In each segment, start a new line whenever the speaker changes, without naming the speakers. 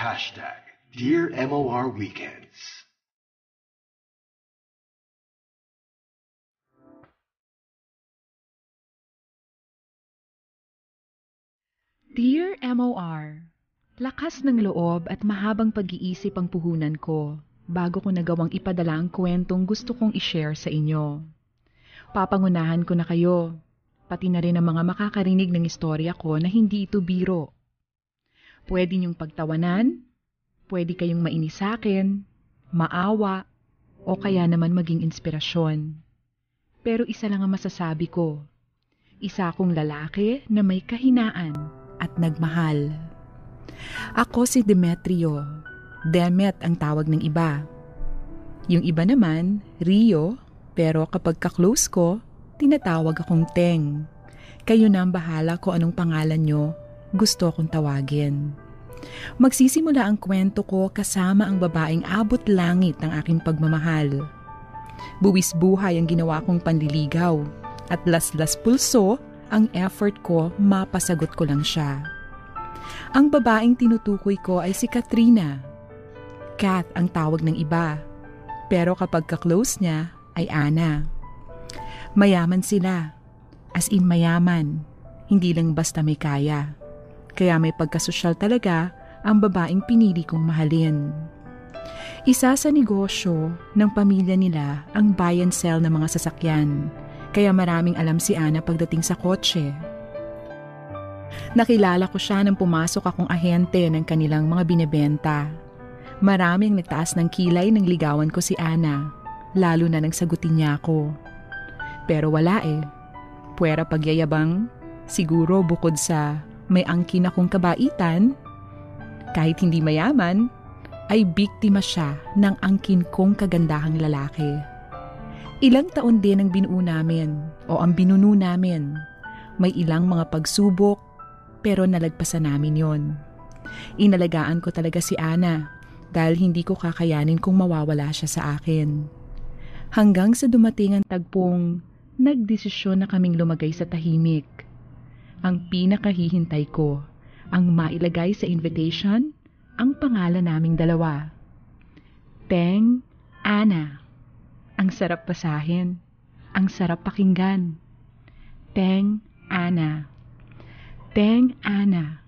Hashtag Dear MOR Weekends.
Dear MOR, Lakas ng loob at mahabang pag-iisip ang puhunan ko bago ko nagawang ipadala ang kwentong gusto kong i-share sa inyo. Papangunahan ko na kayo, pati na rin ang mga makakarinig ng istorya ko na hindi ito biro. Pwede niyong pagtawanan, pwede kayong mainis sa akin, maawa, o kaya naman maging inspirasyon. Pero isa lang ang masasabi ko, isa akong lalaki na may kahinaan at nagmahal. Ako si Demetrio. Demet ang tawag ng iba. Yung iba naman, Rio, pero kapag ka-close ko, tinatawag akong Teng. Kayo na ang bahala ko anong pangalan nyo gusto akong tawagin. Magsisimula ang kwento ko kasama ang babaeng abot langit ng aking pagmamahal. Buwis buhay ang ginawa kong panliligaw at laslas pulso ang effort ko mapasagot ko lang siya. Ang babaeng tinutukoy ko ay si Katrina. Kat ang tawag ng iba. Pero kapag ka-close niya ay Ana. Mayaman sila. As in mayaman. Hindi lang basta may kaya. Kaya may pagkasosyal talaga ang babaeng pinili kong mahalin. Isa sa negosyo ng pamilya nila ang buy and sell ng mga sasakyan. Kaya maraming alam si Ana pagdating sa kotse. Nakilala ko siya nang pumasok akong ahente ng kanilang mga binebenta. Maraming nagtaas ng kilay nang ligawan ko si Ana, lalo na nang sagutin niya ako. Pero wala eh. Puwera pagyayabang, siguro bukod sa may angkin akong kabaitan, kahit hindi mayaman, ay biktima siya ng angkin kong kagandahang lalaki. Ilang taon din ang binuo namin o ang binuno namin. May ilang mga pagsubok, pero nalagpasan namin yon. Inalagaan ko talaga si Ana dahil hindi ko kakayanin kung mawawala siya sa akin. Hanggang sa dumating ang tagpong nagdesisyon na kaming lumagay sa tahimik. Ang pinakahihintay ko, ang mailagay sa invitation, ang pangalan naming dalawa. Teng, Ana. Ang sarap pasahin. Ang sarap pakinggan. Teng, Ana. Teng Ana.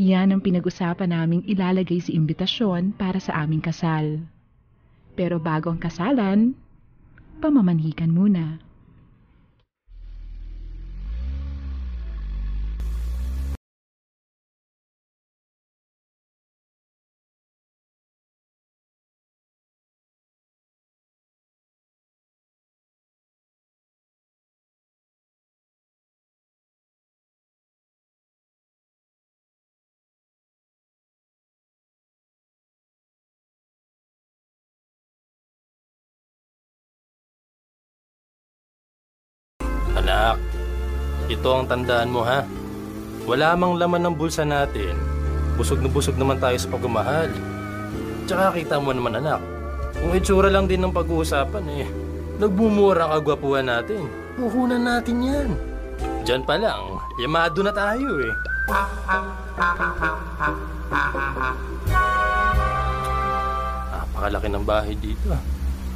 Yan ang pinag-usapan naming ilalagay sa imbitasyon para sa aming kasal. Pero bago ang kasalan, pamamanhikan muna.
Ito ang tandaan mo ha. Wala mang laman ng bulsa natin. Busog na busog naman tayo sa pagmamahal. Tsaka kita mo naman anak, kung itsura lang din ng pag-uusapan eh, nagbumura ang natin. Puhunan natin yan. Diyan pa lang, yamado na tayo eh. Napakalaki ng bahay dito ah.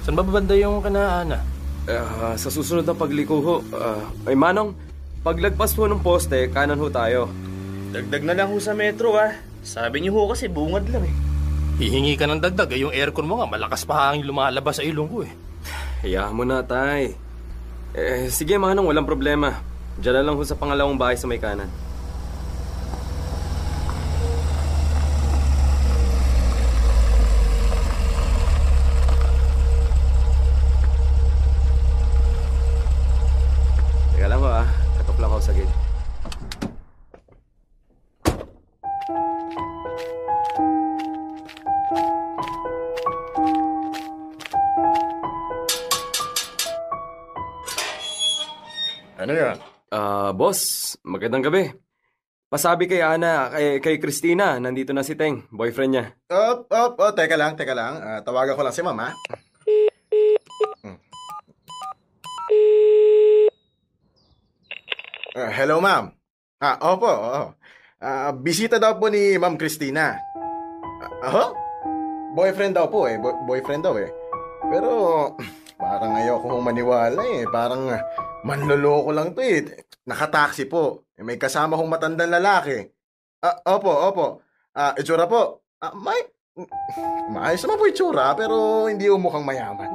Saan ba babanda yung kanaana?
Ah, sa susunod na pagliko ho, ah, ay manong, paglagpas ho ng poste, kanan ho tayo.
Dagdag na lang ho sa metro ah. Sabi niyo ho kasi bungad lang eh.
Hihingi ka ng dagdag, eh, yung aircon mo nga, malakas pa hangin lumalabas sa ilong ko eh.
Hayaan mo na, tay. Eh, sige manong, walang problema. Diyan na lang ho sa pangalawang bahay sa may kanan. Boss, magandang gabi. Pasabi kay Ana, kay, kay Christina, nandito na si Teng, boyfriend niya.
Op, op, oh, teka lang, teka lang. Ah, tawagan ko lang si mama. Hmm. Ah, hello, ma'am. Ah, opo, oo. Ah, bisita daw po ni Ma'am Christina. Ah, Aha? Boyfriend daw po eh. Boy- boyfriend daw eh. Pero parang ayoko maniwala eh. Parang ah, manloloko lang to eh. Nakataksi po. Eh, May kasama kong matandang lalaki. Ah, opo, opo. Ah, itsura po. Ah, may... Maayos naman po itsura, pero hindi yung mukhang mayaman.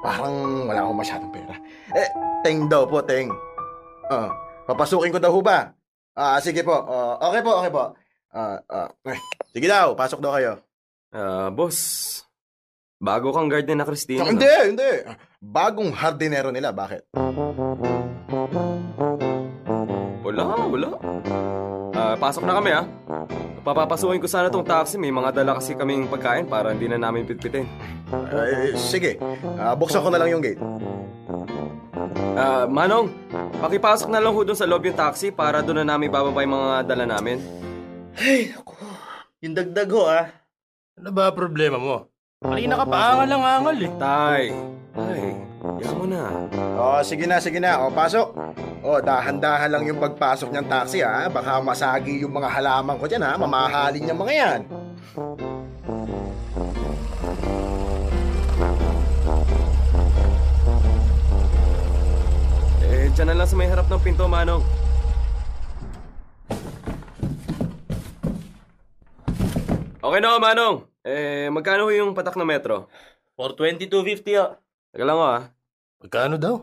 Parang wala akong masyadong pera. Eh, Teng daw po, Teng. Ah, papasukin ko daw ho ba? Ah, sige po. Ah, okay po, okay po. Ah, ah, eh, sige daw, pasok daw kayo.
Ah, boss, bago kang guard na Christina. no?
Hindi, hindi. Bagong hardinero nila, bakit?
Wala, wala. Ah, pasok na kami ah. Papapasukin ko sana tong taxi. May mga dala kasi kaming pagkain para hindi na namin pitpitin.
Eh, sige, Ah, buksan ko na lang yung gate.
Ah, Manong, pakipasok na lang ho sa loob yung taxi para doon na namin bababa yung mga dala namin.
Ay, ako. Yung dagdag ho ah.
Ano ba problema mo? Kanina ka pa angal lang angal eh.
Tay, tay, yan mo na.
Oh, sige na, sige na. Oh, pasok. Oh, dahan-dahan lang yung pagpasok niyang taxi, ha? Baka masagi yung mga halaman ko dyan, ha? Mamahalin niya mga yan.
Eh, dyan na lang sa may harap ng pinto, Manong. Okay na, Manong. Eh, magkano ho yung patak na metro?
For 22.50 ah.
Teka lang ah.
Magkano daw?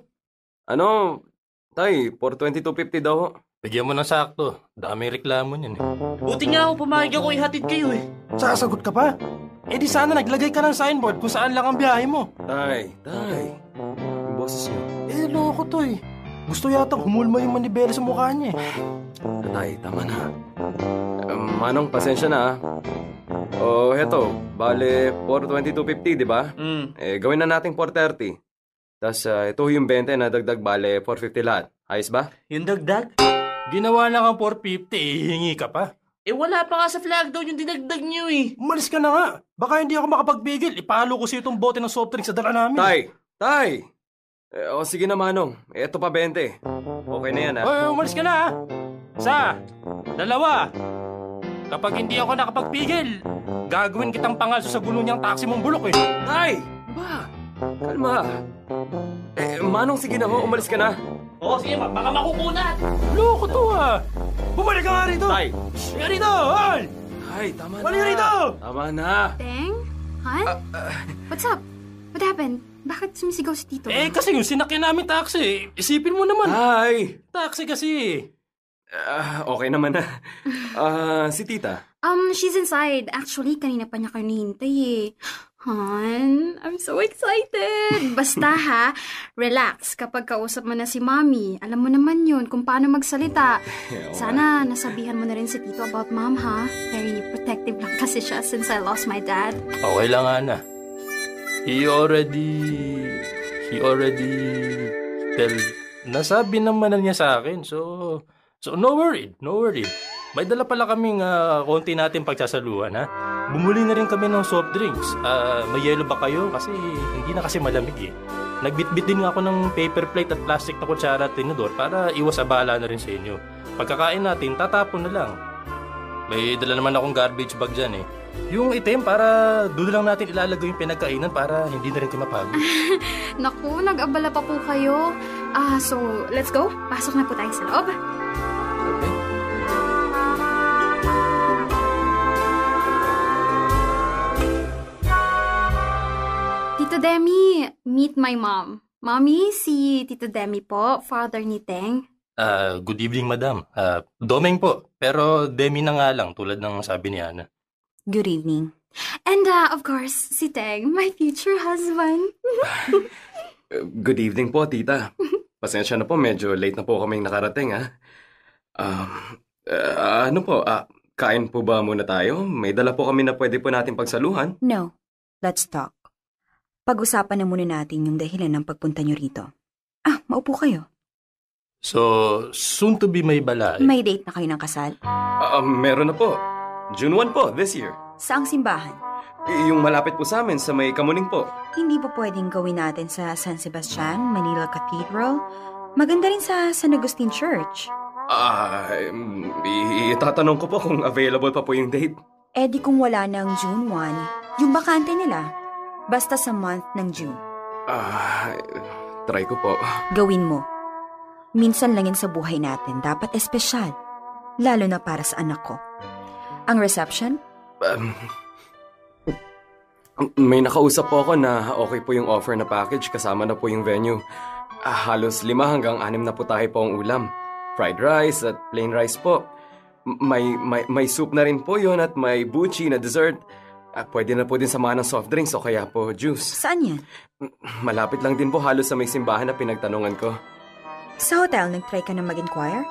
Ano, tay, for 22.50 daw ho.
Bigyan mo ng sakto. Daming reklamo niyan eh.
Buti nga ako pumayag ako ihatid kayo eh.
Sasagot ka pa? Eh di sana naglagay ka ng signboard kung saan lang ang biyahe mo.
Tay, tay. Yung boses niyo.
Eh, loko to eh. Gusto yatang humulma yung manibela sa mukha niya eh.
Tay, tama na. Um, Manong, pasensya na. Oh, heto. Bale, for 22.50, di ba?
Hmm.
Eh, gawin na natin 4.30. Tapos, ah, ito yung 20 na dagdag bale, 4.50 lahat. Ayos ba?
Yung dagdag?
Ginawa na kang 450, eh, hihingi ka pa.
Eh wala pa nga sa flag down yung dinagdag niyo eh.
Umalis ka na nga. Baka hindi ako makapagbigil. Ipalo ko sa itong bote ng soft drink sa dala namin.
Tay! Tay! Eh, oh, sige na, Manong. Ito pa 20. Okay na yan, ah.
Oy, umalis ka na ha. Sa, dalawa. Kapag hindi ako nakapagpigil, gagawin kitang pangalso sa gulo niyang taxi mong bulok eh.
Tay! Ba? Kalma. Eh, Manong, sige na ho. Umalis ka na.
Oo, sige, ma- baka makukunat.
Loko to ah. Bumalik ka nga rito.
Tay!
Halika rito, hal.
Tay, tama na.
Balik ka rito.
Tama na.
Teng? Han? What's up? What happened? Bakit sumisigaw si Tito?
Eh, kasi yung sinakyan namin taxi, isipin mo naman.
Tay!
Taxi kasi.
Ah, okay naman na. Ah, si tita.
Um, she's inside. Actually, kanina pa niya kayo nihintay eh. Han, I'm so excited! Basta ha, relax kapag kausap mo na si Mommy. Alam mo naman yun kung paano magsalita. Sana nasabihan mo na rin si Tito about Mom ha. Very protective lang kasi siya since I lost my dad.
Okay lang, Ana. He already... He already... Tell... Nasabi naman na niya sa akin. So... So, no worried. No worried. May dala pala kaming ah, konti natin pagsasaluhan, ha? Bumuli na rin kami ng soft drinks. Ah, may yelo ba kayo? Kasi hindi na kasi malamig, eh. Nagbitbit din ako ng paper plate at plastic na kutsara at tinidor para iwas abala na rin sa inyo. Pagkakain natin, tatapon na lang. May dala naman akong garbage bag dyan eh. Yung itim para doon lang natin ilalagay yung pinagkainan para hindi na rin kayo mapagod.
Naku, nag-abala pa po kayo. Ah, so, let's go. Pasok na po tayo sa loob.
Okay.
Tito Demi, meet my mom. Mommy, si Tito Demi po, father ni Teng.
Ah, good evening, madam. Ah, Domeng po. Pero Demi na nga lang tulad ng sabi ni Ana.
Good evening.
And uh, of course, si Teng, my future husband.
Uh, Good evening po, tita. Pasensya na po, medyo late na po kaming nakarating, ha? Um, uh, ano po, ah, kain po ba muna tayo? May dala po kami na pwede po natin pagsaluhan.
No, let's talk. Pag-usapan na muna natin yung dahilan ng pagpunta nyo rito. Ah, maupo kayo.
So, soon to be may balay.
May date na kayo ng kasal?
Ah, ah, meron na po. June 1 po, this year.
Saang simbahan?
Y- yung malapit po sa amin, sa may Kamuning po.
Hindi ba pwedeng gawin natin sa San Sebastian, Manila Cathedral? Maganda rin sa San Agustin Church.
Ah, um, itatanong ko po kung available pa po yung date.
Eh di kung wala ng June 1, yung bakante nila. Basta sa month ng June.
Ah, try ko po.
Gawin mo. Minsan lang yan sa buhay natin, dapat espesyal. Lalo na para sa anak ko. Ang reception?
Um, may nakausap po ako na okay po yung offer na package kasama na po yung venue. Ah, halos lima hanggang anim na po tayo po ang ulam. Fried rice at plain rice po. May, may, may soup na rin po yon at may buchi na dessert. Ah, pwede na po din samahan ng soft drinks o kaya po juice.
Saan yan?
Malapit lang din po halos sa may simbahan na pinagtanungan ko.
Sa hotel, nag-try ka na mag-inquire?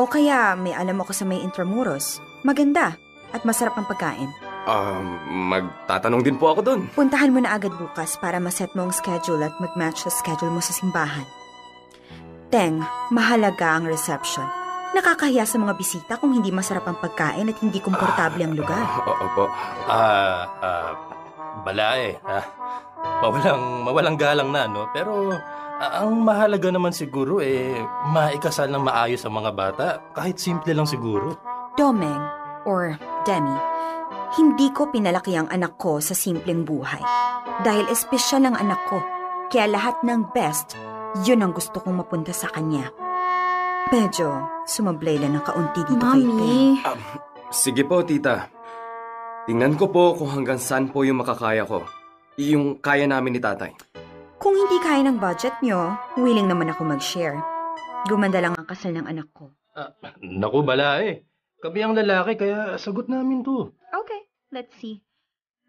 O kaya may alam ako sa may Intramuros? Maganda at masarap ang pagkain.
Um, magtatanong din po ako doon.
Puntahan mo na agad bukas para maset mo ang schedule at mag-match sa schedule mo sa simbahan. Teng, mahalaga ang reception. Nakakahiya sa mga bisita kung hindi masarap ang pagkain at hindi komportable ang lugar.
Oo po.
Ah, ah, balae. Ah, mawalang, mawalang galang na, no? Pero ah, ang mahalaga naman siguro eh, maikasal ng maayos ang mga bata. Kahit simple lang siguro.
Domeng, or Demi, hindi ko pinalaki ang anak ko sa simpleng buhay. Dahil espesyal ang anak ko, kaya lahat ng best, yun ang gusto kong mapunta sa kanya. Medyo sumablay lang ng kaunti dito kay Teng.
Mami,
Sige po, tita. Tingnan ko po kung hanggang saan po yung makakaya ko. Yung kaya namin ni tatay.
Kung hindi kaya ng budget nyo, willing naman ako mag-share. Gumanda lang ang kasal ng anak ko.
Ah, naku, balae. Kami ang lalaki, kaya sagot namin to.
Okay, let's see.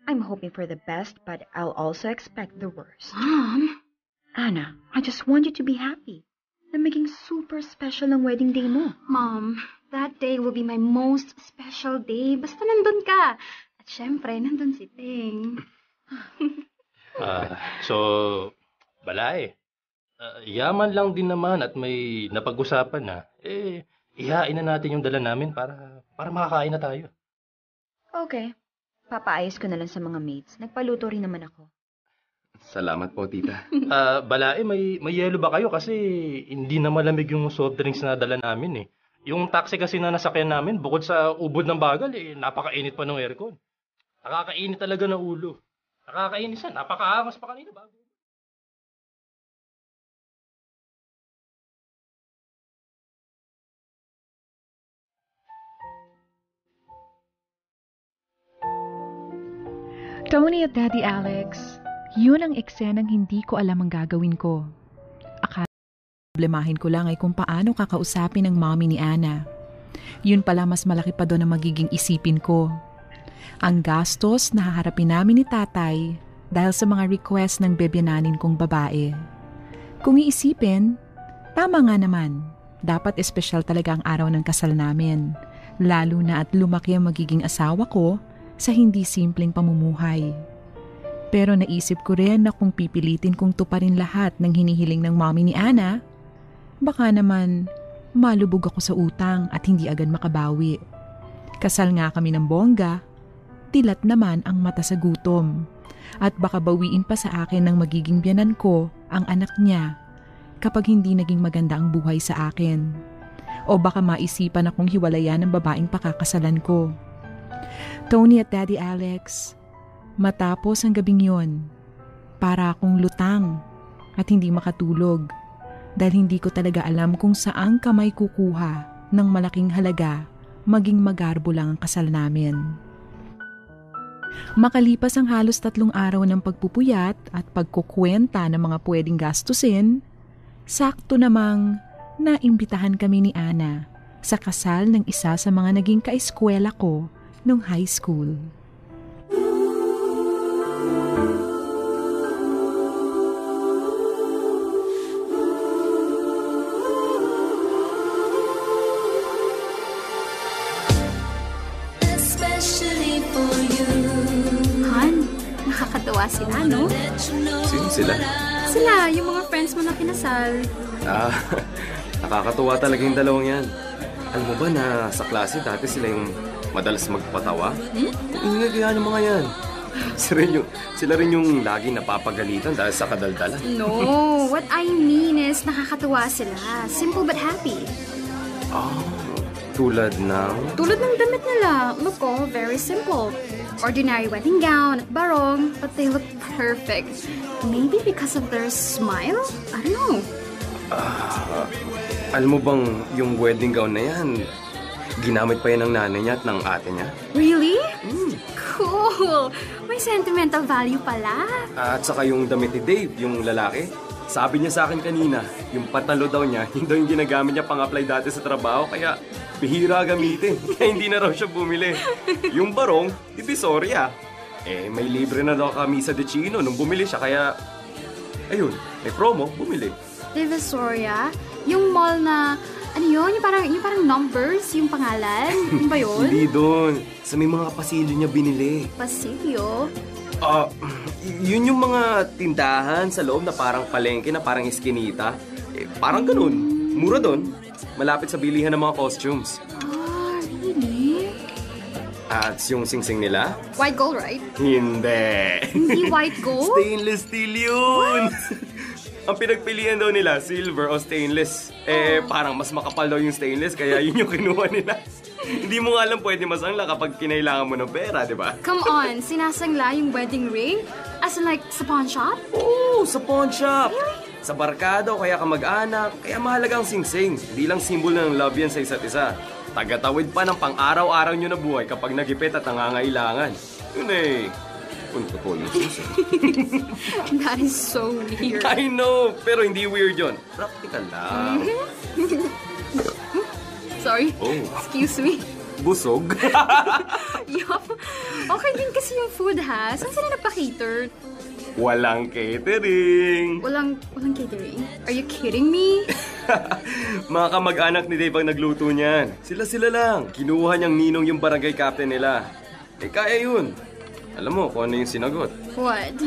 I'm hoping for the best, but I'll also expect the worst.
Mom,
Anna, I just want you to be happy. Na maging super special ang wedding day mo.
Mom, that day will be my most special day. Basta nandun ka. At syempre, nandun si Ting.
Ah, so, balae. Ah, yaman lang din naman at may napag-usapan na. Eh, ihain na natin yung dala namin para para makakain na tayo.
Okay. Papaayos ko na lang sa mga mates. Nagpaluto rin naman ako.
Salamat po, tita.
Ah, balae, may may yelo ba kayo kasi hindi na malamig yung soft drinks na dala namin eh. Yung taxi kasi na nasakyan namin, bukod sa ubod ng bagal, eh, napakainit pa ng aircon. Nakakainit talaga ng ulo. Nakakainis. Napakaangas pa kanina bago.
Tony at Daddy Alex, yun ang eksenang hindi ko alam ang gagawin ko. Akala problemahin ko lang ay kung paano kakausapin ang mommy ni Anna. Yun pala mas malaki pa doon ang magiging isipin ko. Ang gastos na haharapin namin ni tatay dahil sa mga request ng bebyananin kong babae. Kung iisipin, tama nga naman. Dapat espesyal talaga ang araw ng kasal namin. Lalo na at lumaki ang magiging asawa ko sa hindi simpleng pamumuhay. Pero naisip ko rin na kung pipilitin kong tuparin lahat ng hinihiling ng mommy ni Ana, baka naman malubog ako sa utang at hindi agad makabawi. Kasal nga kami ng bongga, tilat naman ang mata sa gutom. At baka bawiin pa sa akin ng magiging biyanan ko ang anak niya kapag hindi naging maganda ang buhay sa akin. O baka maisipan akong hiwalayan ng babaeng pakakasalan ko. Tony at Daddy Alex, matapos ang gabing yon, para akong lutang at hindi makatulog dahil hindi ko talaga alam kung saang kamay kukuha ng malaking halaga maging magarbo lang ang kasal namin. Makalipas ang halos tatlong araw ng pagpupuyat at pagkukwenta ng mga pwedeng gastusin, sakto namang naimbitahan kami ni Ana sa kasal ng isa sa mga naging kaeskwela ko nung high school.
Han, nakakatawa sila, no?
Sino sila?
Sila, yung mga friends mo na kinasal.
Ah, nakakatuwa talaga yung dalawang yan. Alam mo ba na sa klase dati sila yung madalas magpatawa? Hmm? Ingay kaya ng mga yan. Sila rin, yung, sila rin yung lagi napapagalitan dahil sa kadaldalan.
No, what I mean is nakakatuwa sila. Simple but happy.
Oh, Tulad ng...
Tulad ng damit nila. Look ko, very simple. Ordinary wedding gown at barong, but they look perfect. Maybe because of their smile? I don't know.
Alam mo bang yung wedding gown na yan, ginamit pa yan ng nanay niya at ng ate niya?
Really? Cool! May sentimental value pala.
At saka yung damit ni Dave, yung lalaki, sabi niya sa akin kanina, yung patalo daw niya, yun daw yung ginagamit niya pang-apply dati sa trabaho, kaya bihira gamitin. Kaya hindi na raw siya bumili. Yung barong, divisoria. Eh, may libre na daw kami sa De Chino nung bumili siya, kaya... Ayun, may promo, bumili.
Divisoria? Yung mall na, ano yun? Yung parang, yung parang numbers, yung pangalan? Yung ba yun?
Hindi doon. Sa may mga pasilyo niya binili.
Pasilyo?
Ah, y- yun yung mga tindahan sa loob na parang palengke na parang eskinita. Eh, parang ganun. Mura doon. Malapit sa bilihan ng mga costumes.
Ah, really?
At yung singsing nila?
White gold, right?
Hindi.
Hindi white gold?
stainless steel yun! Ang pinagpilian daw nila, silver o stainless. Eh, parang mas makapal daw yung stainless, kaya yun yung kinuha nila. Hindi mo nga alam pwede masangla kapag kinailangan mo ng pera, di ba?
Come on, sinasangla yung wedding ring? As in like, sa pawn shop?
Oo, sa pawn shop. Sa barkada o kaya kamag-anak. Kaya mahalaga ang singsing. Hindi lang simbolo ng love yan sa isa't isa. Tagatawid pa ng pang-araw-araw nyo na buhay kapag nagipit at nangangailangan. Yun eh. Totoo yung singsing.
That is so weird.
I know, pero hindi weird yun. Practical lang.
Sorry.
Oh,
Excuse me.
busog.
Yup. Okay din kasi yung food ha. Saan sila nagpa-cater?
Walang catering.
Walang, walang catering? Are you kidding me?
Mga kamag-anak ni Dave ang nagluto niyan. Sila-sila lang. Kinuha niyang ninong yung barangay captain nila. Eh, kaya yun. Alam mo kung ano yung sinagot.
What?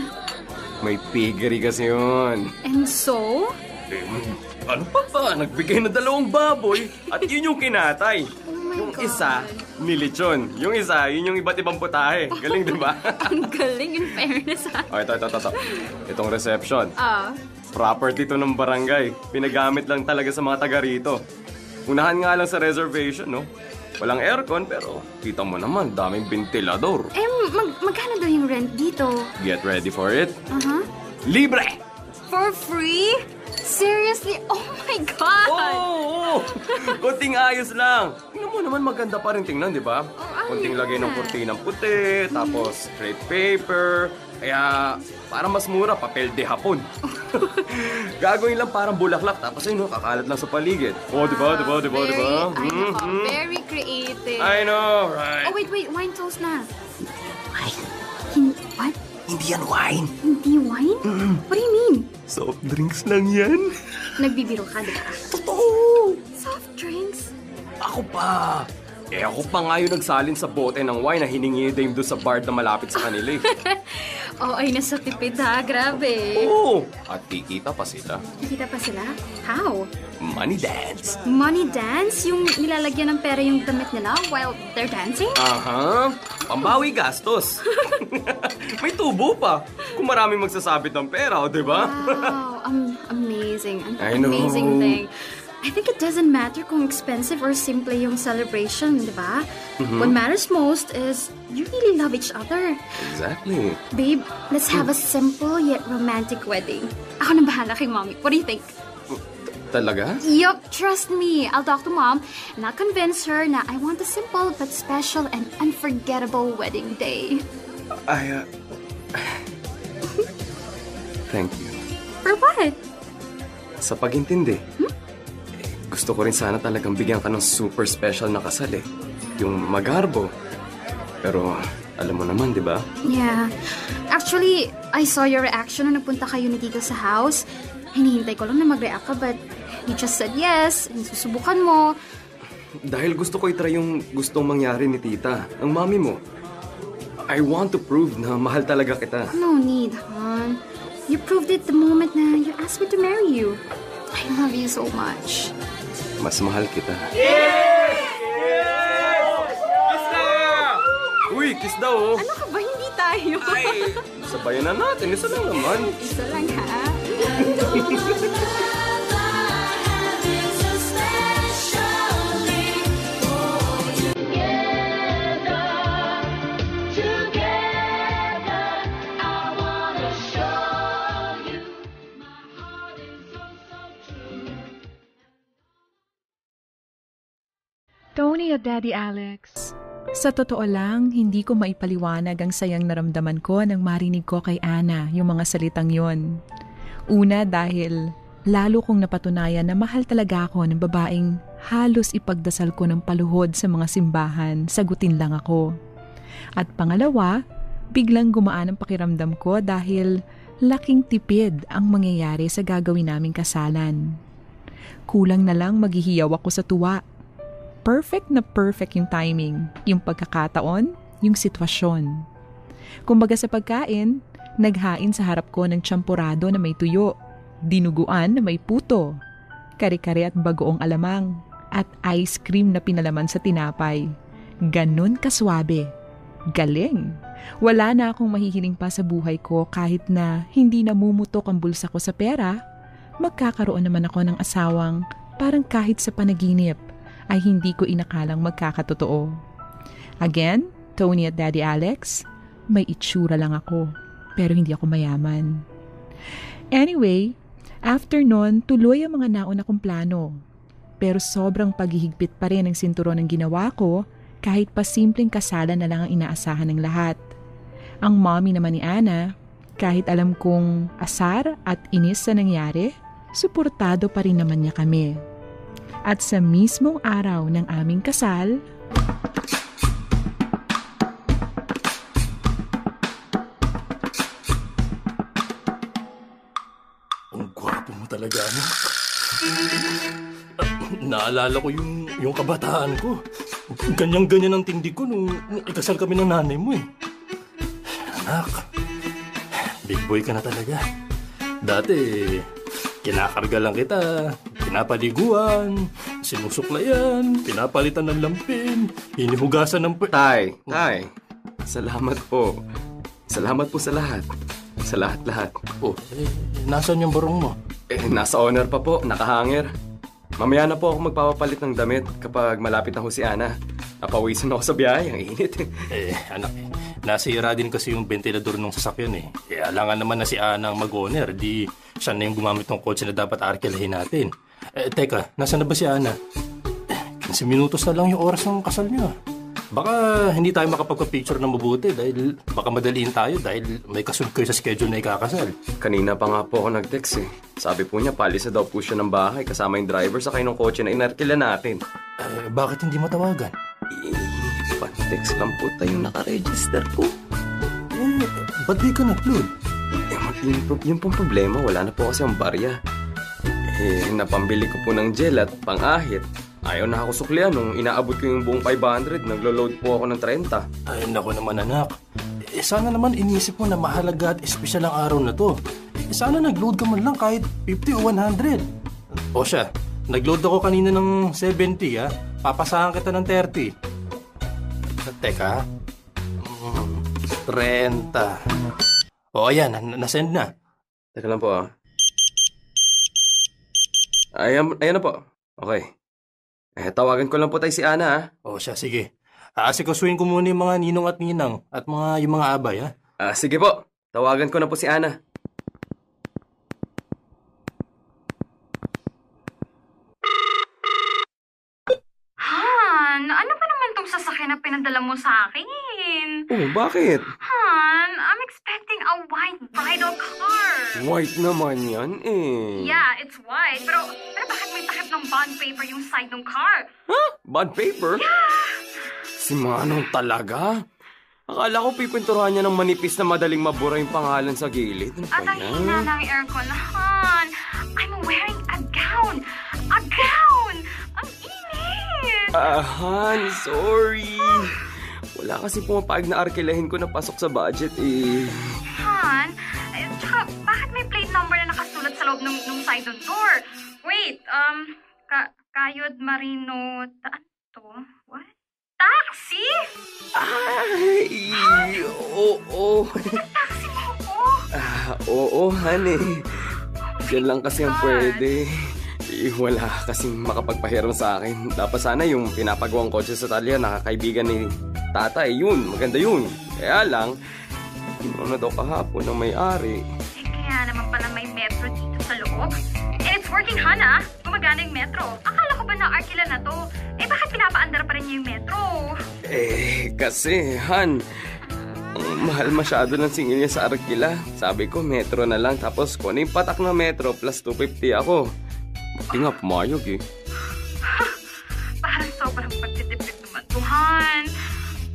May piggery kasi yun.
And so?
Eh, ano pa ba? Nagbigay na dalawang baboy at yun yung kinatay.
Oh
yung
God.
isa, nilitsyon. Yung isa, yun yung iba't ibang putahe. Galing, di ba?
Ang galing in fairness ha.
oh, ito, ito, ito, ito. Itong reception.
Ah,
Property to ng barangay. Pinagamit lang talaga sa mga taga rito. Unahan nga lang sa reservation, no? Walang aircon, pero kita mo naman, daming ventilador.
eh, mag magkano daw yung rent dito?
Get ready for it.
Uh-huh.
Libre!
For free? Seriously? Oh my God!
Oo! Oh, Konting ayos lang. Tingnan mo naman maganda pa rin tingnan, di ba?
ayos.
Konting lagay ng kurtinang puti, tapos straight paper. Kaya, para mas mura, papel de hapon. Gagawin lang parang bulaklak, tapos ayun, no, kakalat lang sa paligid. Oh, di ba, di ba, di ba, di ba?
Very, know,
Mhm.
very creative.
I know, right?
Oh, wait, wait. Wine toast na. Hin- what?
Hindi yan wine.
Hindi wine? What do you mean?
Soft drinks lang yan.
Nagbibiro ka, di ba?
Totoo!
Soft drinks?
Ako pa! Eh ako pa nga yung nagsalin sa bote ng wine na hiningi ni Dame doon sa bar na malapit sa kanila eh.
Oh, ay nasa tipid ha. Grabe.
Oo! At kikita pa sila.
Nakita pa sila? How?
Money dance!
Money dance? Yung nilalagyan ng pera yung damit nila while they're dancing?
Aha! Pambawi gastos! May tubo pa! Kung maraming magsasabit ng pera, o diba?
Wow, am- amazing. An
I know.
amazing thing. I think it doesn't matter kung expensive or simple yung celebration, di ba?
Mm-hmm.
What matters most is you really love each other.
Exactly.
Babe, let's have a simple yet romantic wedding. Ako na bahala kay mommy. What do you think?
Talaga?
Yup, trust me. I'll talk to mom and I'll convince her na I want a simple but special and unforgettable wedding day.
Ay, uh, Thank you.
For what?
Sa pagintindi. Eh, Gusto ko rin sana talagang bigyan ka ng super special na kasal eh. Yung magarbo. Pero, alam mo naman, di ba?
Yeah. Actually, I saw your reaction nung nagpunta kayo ni Tito sa house. Hinihintay ko lang na mag-react ka, but you just said yes, and susubukan mo.
Dahil gusto ko itry yung gustong mangyari ni tita, ang mami mo. I want to prove na mahal talaga kita.
No need, hon. You proved it the moment na you asked me to marry you. I love you so much.
Mas mahal kita. Uy, kiss daw oh.
Ano ka ba? Hindi tayo.
Ay, sabayan na natin. Isa lang naman.
Isa lang, ha?
Tony at Daddy Alex. Sa totoo lang, hindi ko maipaliwanag ang sayang naramdaman ko nang marinig ko kay Ana yung mga salitang yon. Una dahil lalo kong napatunayan na mahal talaga ako ng babaeng halos ipagdasal ko ng paluhod sa mga simbahan, sagutin lang ako. At pangalawa, biglang gumaan ang pakiramdam ko dahil laking tipid ang mangyayari sa gagawin naming kasalan. Kulang na lang maghihiyaw ako sa tuwa perfect na perfect yung timing, yung pagkakataon, yung sitwasyon. Kumbaga sa pagkain, naghain sa harap ko ng champurado na may tuyo, dinuguan na may puto, kare-kare at bagoong alamang, at ice cream na pinalaman sa tinapay. Ganon kaswabe. Galing! Wala na akong mahihiling pa sa buhay ko kahit na hindi namumutok ang bulsa ko sa pera, magkakaroon naman ako ng asawang parang kahit sa panaginip ay hindi ko inakalang magkakatotoo. Again, Tony at Daddy Alex, may itsura lang ako, pero hindi ako mayaman. Anyway, after nun, tuloy ang mga nauna kong plano. Pero sobrang paghihigpit pa rin ang sinturon ng ginawa ko kahit pa simpleng kasalan na lang ang inaasahan ng lahat. Ang mommy naman ni Ana, kahit alam kong asar at inis sa nangyari, suportado pa rin naman niya kami. At sa mismong araw ng aming kasal,
Ang gwapo mo talaga, ano? Ah, Naalala ko yung, yung kabataan ko. Ganyan-ganyan ang tindi ko nung, ikasal kami ng nanay mo eh. Anak, big boy ka na talaga. Dati, kinakarga lang kita, pinapaliguan, sinusuklayan, pinapalitan ng lampin, hinihugasan ng... Pe-
Tay, tay. Salamat po. Salamat po sa lahat. Sa lahat-lahat.
oh, eh, nasan yung barong mo?
Eh, nasa honor pa po, nakahanger. Mamaya na po ako magpapapalit ng damit kapag malapit na ho si Ana. Napawisan ako sa biyahe, ang init.
Eh, anak, nasira din kasi yung ventilador ng sasakyan eh. Eh, alangan naman na si Ana ang mag-owner, di siya na yung gumamit ng kotse na dapat arkilahin natin. Eh, teka, nasa na ba si Ana? Eh, 15 minutos na lang yung oras ng kasal niya. Baka hindi tayo makapagpa-picture ng mabuti dahil baka madaliin tayo dahil may kasunod kayo sa schedule na ikakasal.
Kanina pa nga po ako nag-text eh. Sabi po niya, palis na daw po siya ng bahay kasama yung driver sa ng kotse na inarkila natin.
Eh, bakit hindi matawagan?
Eh, pa-text lang po tayo nakaregister po.
Eh, ba't di ka nag-load?
Eh, yung, pro- yung pong problema, wala na po kasi ang barya. Eh, napambili ko po ng gel at pang-ahit. Ayaw na ako suklian nung inaabot ko yung buong 500, naglo-load po ako ng 30.
Ay, naku naman anak. Eh, sana naman inisip mo na mahalaga at espesyal ang araw na to. Eh, sana nag-load ka man lang kahit 50 o 100. O siya, nag-load ako kanina ng 70 ha. Papasahan kita ng 30. Teka. Mm, 30. O ayan, na- nasend na.
Teka lang po ah. Ayan, ayan na po. Okay. Eh, tawagan ko lang po tayo si Ana ah.
O siya, sige. Aasikasuhin ko muna yung mga ninong at ninang at mga yung mga abay ha.
Ah, sige po. Tawagan ko na po si Ana.
Han, ano ba naman tong pinadala mo sa akin?
Oh, bakit?
Han, I'm expecting a white bridal car.
White naman yan eh.
Yeah, it's white. Pero, pero bakit may takip ng bond paper yung side ng car?
Bond paper? Si Manong talaga? Akala ko pipinturahan niya ng manipis na madaling mabura yung pangalan sa gilid. Ano
At ang hina ng aircon, Han. I'm wearing a gown. A gown! Ang init!
Ah, Han, sorry. Wala kasi pumapayag na arkilahin ko na pasok sa budget eh.
Han, eh, tsaka bakit may plate number na nakasulat sa loob ng, ng side door? Wait, um, ka Kayod Marino, taan to? What? Taxi?
Ay, oo.
Taxi mo ako?
Ah, oo, Han eh. Yan lang kasi ang pwede. Eh, wala kasing makapagpahiram sa akin. Dapat sana yung pinapagawang kotse sa Talia nakakaibigan ni tatay. Yun, maganda yun. Kaya lang, ano daw kahapon ng may-ari.
Eh, kaya naman pala may metro dito sa loob. And it's working, Hana. Gumagana yung metro. Akala ko ba na Arkila na to? Eh,
bakit pinapaandar pa rin niya yung metro?
Eh, kasi, Han, ang mahal masyado ng singil niya sa Arkila. Sabi ko, metro na lang. Tapos, kung ano patak na metro, plus 250 ako. Buti nga, pumayag eh.
Parang sobrang pagtitipid naman to, Han.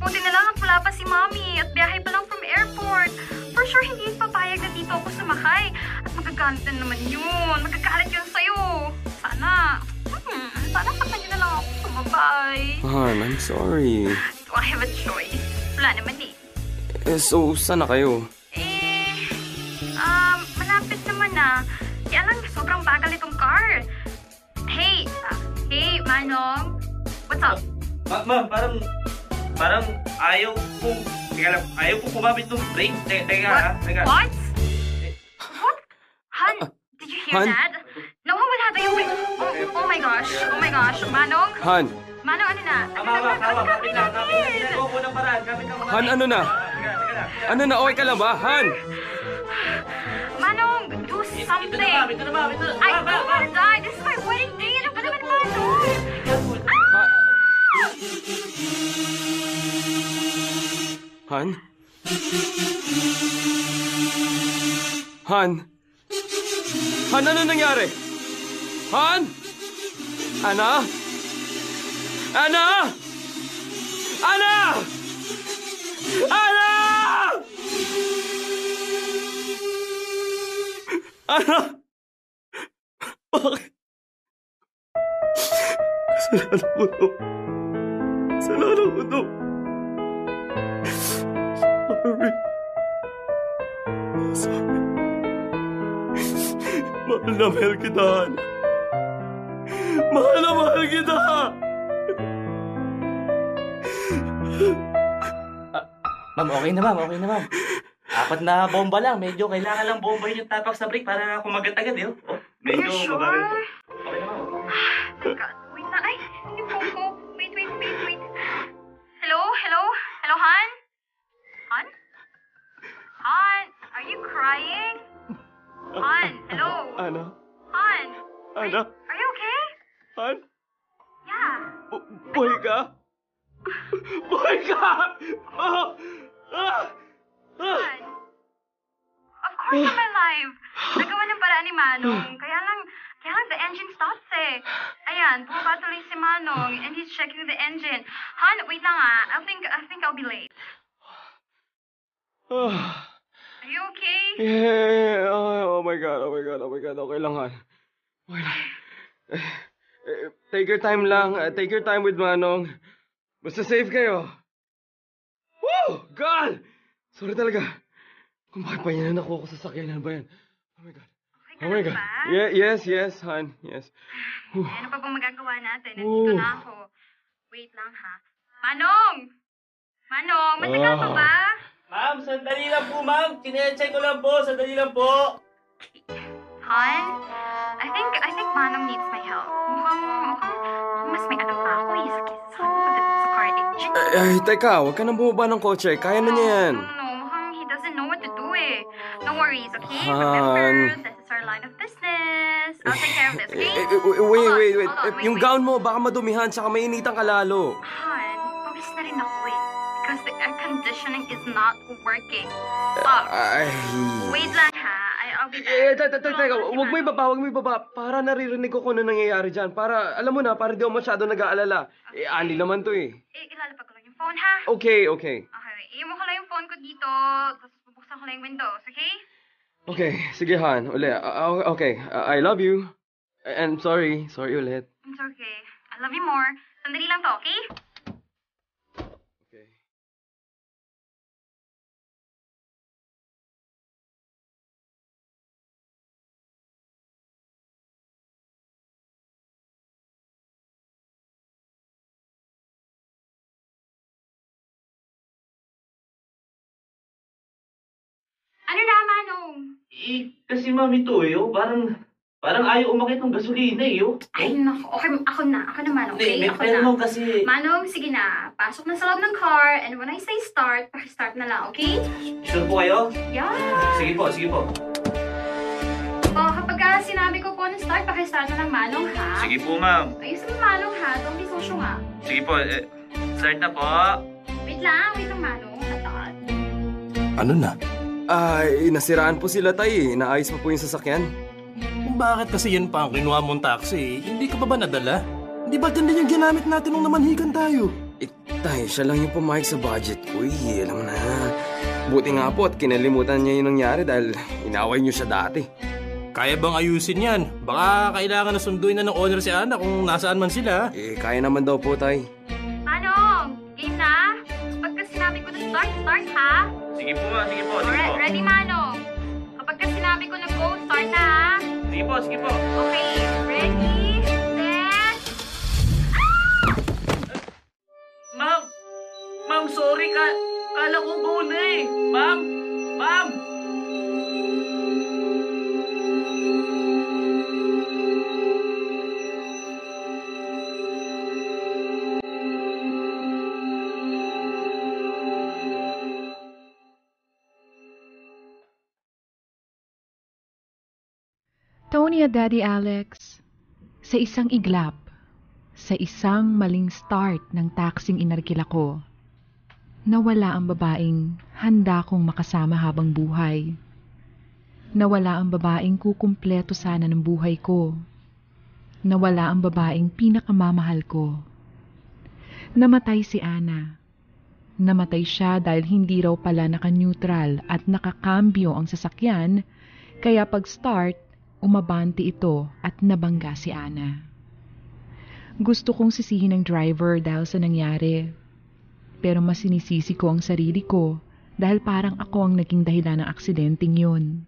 Buti na lang at wala pa si Mommy at biyahe pa lang from airport. For sure, hindi yung papayag na dito ako sumakay. At magagalit na naman yun. Magagalit yun sa'yo. Sana, hmm, sana saktan niyo na lang ako sumabay.
Han, I'm sorry.
Do I have a choice? Wala naman eh.
Eh, so, sana kayo?
Eh, um, malapit naman na. Kaya lang, sobrang bagal itong car. Hey, ah, hey, Manong. What's up?
Ma ma'am, parang... Parang ayaw kong... Teka lang, ayaw kong kumamit ng brake. Teka, teka ha? Teka.
What? What? Han, did you hear
Han?
that? No, wala tayo. Oh, oh my gosh. Oh my gosh. Manong?
Han,
Manong, ano na?
Tama, tama, tama. Kapit lang, kapit lang. Ginagawa ko ng paraan. Kapit lang.
Han, ano na?
Teka, teka lang.
Ano na, okay ka lang ba? Han!
Do
Ito na
something.
na ma'am. Ito na.
To die. Is my wedding day. Ano ba
Han? Han? Han, ano nangyari? Han? Ana? Ana? Ana? Ana? Ana? Bakit? Kasalanan mo to. Kasalanan mo to. Sorry. Sorry. Mahal na mahal kita, Han. Mahal na mahal kita!
Ma'am, okay na ma'am, okay na ma'am. Apat na bomba lang. Medyo kailangan lang bombahin yung tapak sa brake para kumagat agad eh. Oh, medyo
Are you sure?
mabagal. Okay na ma'am.
my God. Wait na. Ay, yung phone ko. Wait, wait, wait, wait. Hello? Hello? Hello, Han? Han? Han? Are you crying? Han? Hello?
Ana?
Han?
Ana?
are you okay?
Han?
Yeah.
Bu- Buhay ka? Buhay ka! Ah! Ah! Ah!
Of course I'm alive. Nagawa ng paraan ni Manong. Kaya lang, kaya lang the engine stops eh. Ayan, bumaba tuloy si Manong and he's checking the engine. Han, wait lang ah. I think, I think I'll be late.
Ah!
Are you okay?
Yeah, oh, oh my God, oh my God, oh my God, okay lang, Han. Okay lang. Eh, eh, Take your time lang. eh, Take your time with Manong. Basta safe kayo. Woo! God! Sorry talaga. Kung bakit pa yan ako sa sakyan, ano ba yan? Oh my God.
Okay
Oh my God.
ba?
Yeah, yes, yes, Han. Yes. Whew.
Ano pa bang magagawa natin? Nandito na ako. Wait lang ha. Manong! Manong, matagal pa
Ah.
ba?
Ma'am, sandali lang po ma'am. Chinecheck ko lang po. Sandali lang po.
Han? I think, I think Manong needs my help. Mukhang, mukhang, mas may alam pa ako eh. Sa kisa pagdating sa car engine.
Ay, ay, teka, huwag ka nang bumaba ng kotse. Kaya na niya yan.
No, no, mukhang Worries, okay?
Han.
Remember, this is our line of business. I'll take care of this, okay?
Eh, eh, wait,
Hold
wait,
on,
wait, wait.
on,
Eh, Yung
wait.
gown mo, baka madumihan, tsaka mainitan ka lalo.
Han, pawis na rin ako eh. Because the air conditioning is not working. Stop.
Ay.
Wait lang ha. I'll be
Eh,
there.
teka, teka, teka, huwag mo ibaba, huwag mo ibaba. Para naririnig ko kung ano nangyayari dyan. Para, alam mo na, para di ako masyado nag-aalala. Eh, ani naman to eh.
Eh, ilalapag ko lang yung phone ha.
Okay, okay.
Okay, iimo ko lang yung phone ko dito. Tapos bubuksan ko lang yung windows, okay?
Okay, sige Han, uli. Ah, okay, Ah, I love you. And sorry, sorry ulit.
It's okay. I love you more. Sandali lang to? Okay.
Eh, kasi ma'am ito eh. Oh, parang, parang ayaw umakit ng gasolina eh. Oh.
Ay, naku. Okay, ako na. Ako naman, okay?
Hindi, may
Ako
pero
na.
ma'am kasi...
Manong, sige na. Pasok na sa loob ng car. And when I say start, start na lang, okay?
Sure po kayo?
Yeah.
Sige po, sige po.
Oh, kapag ka si
sinabi ko po na start, pakistart mo ng manong ha.
Sige po, ma'am.
Ayusin mo manong ha, don't be so nga.
Sige po, eh, start na po.
Wait lang, wait lang manong. Atat.
Ano na?
Ay, nasiraan po sila tay. Naayos pa po yung sasakyan.
Kung bakit kasi yan pa ang kinuha mong taxi, hindi ka pa ba nadala? Di ba din yung ginamit natin nung namanhikan tayo?
Eh, tay, siya lang yung pumayag sa budget ko eh. Alam na. Buti nga po at kinalimutan niya yung nangyari dahil inaway niyo siya dati.
Kaya bang ayusin yan? Baka kailangan na sunduin na ng owner si Ana kung nasaan man sila.
Eh, kaya naman daw po tay.
Manong, game na? Kapag ka sinabi ko na start, start ha.
Sige po, ma'am. Sige po, sige
Alright,
po.
ready manong? Kapag ka sinabi ko na go, start na ha.
Sige po, sige po.
Okay, ready, set,
Ma'am! Ma'am, sorry ka. Kala ko go na eh. Ma'am! Ma'am!
At Daddy Alex, sa isang iglap, sa isang maling start ng taxing inarkila ko, nawala ang babaeng handa kong makasama habang buhay. Nawala ang babaeng kukumpleto sana ng buhay ko. Nawala ang babaeng pinakamamahal ko. Namatay si Ana. Namatay siya dahil hindi raw pala naka-neutral at nakakambyo ang sasakyan, kaya pag-start, umabante ito at nabangga si Ana. Gusto kong sisihin ng driver dahil sa nangyari. Pero mas sinisisi ko ang sarili ko dahil parang ako ang naging dahilan ng aksidenteng yun.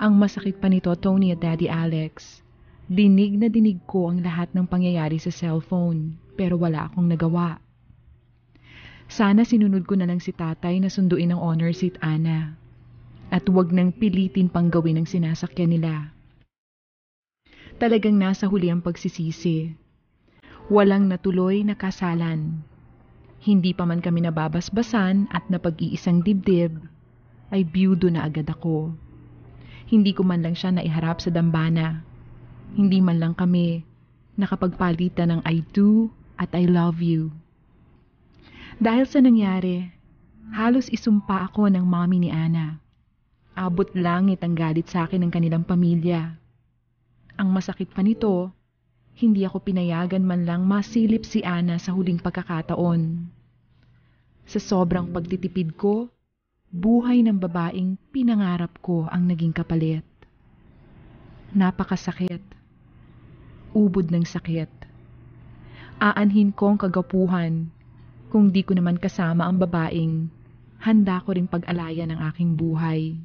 Ang masakit pa nito, Tony at Daddy Alex, dinig na dinig ko ang lahat ng pangyayari sa cellphone pero wala akong nagawa. Sana sinunod ko na lang si tatay na sunduin ang honor seat Ana at wag nang pilitin pang gawin ang sinasakyan nila. Talagang nasa huli ang pagsisisi. Walang natuloy na kasalan. Hindi pa man kami nababasbasan at napag-iisang dibdib, ay biyudo na agad ako. Hindi ko man lang siya naiharap sa dambana. Hindi man lang kami nakapagpalitan ng I do at I love you. Dahil sa nangyari, halos isumpa ako ng mami ni Ana. Abot langit ang galit sa akin ng kanilang pamilya. Ang masakit pa nito, hindi ako pinayagan man lang masilip si Ana sa huling pagkakataon. Sa sobrang pagtitipid ko, buhay ng babaeng pinangarap ko ang naging kapalit. Napakasakit. Ubod ng sakit. Aanhin kong kagapuhan kung di ko naman kasama ang babaeng handa ko ring pag-alaya ng aking buhay.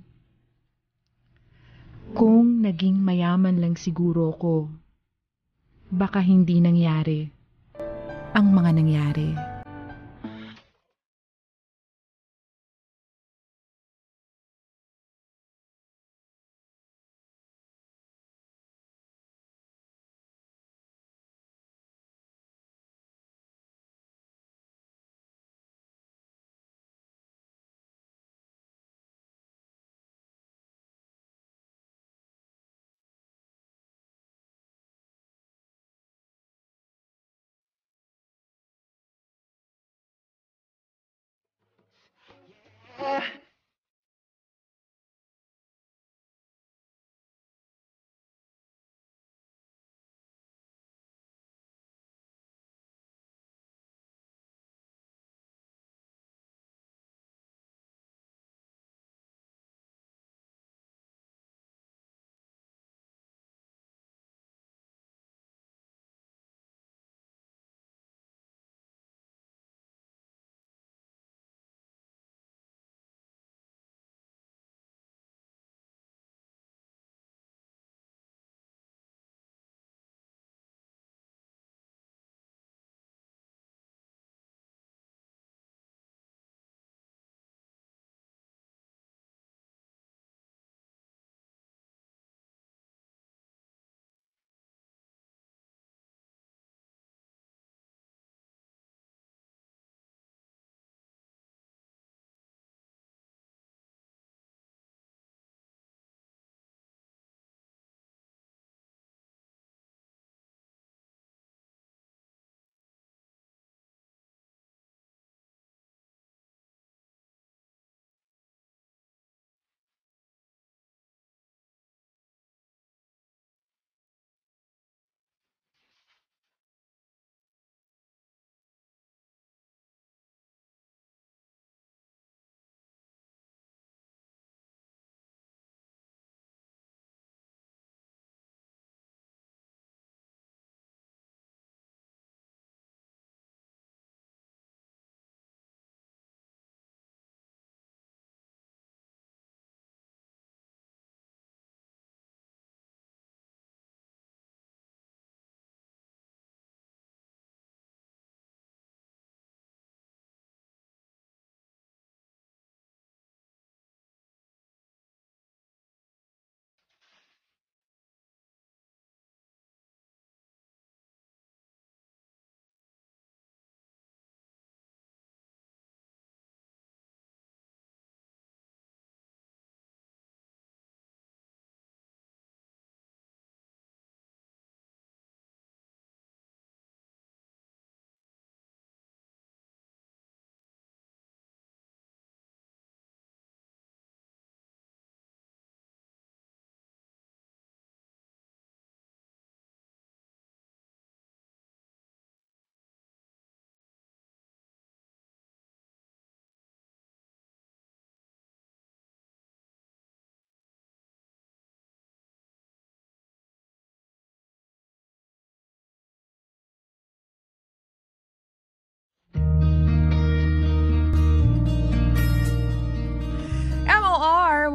Kung naging mayaman lang siguro ko, baka hindi nangyari ang mga nangyari. Uh.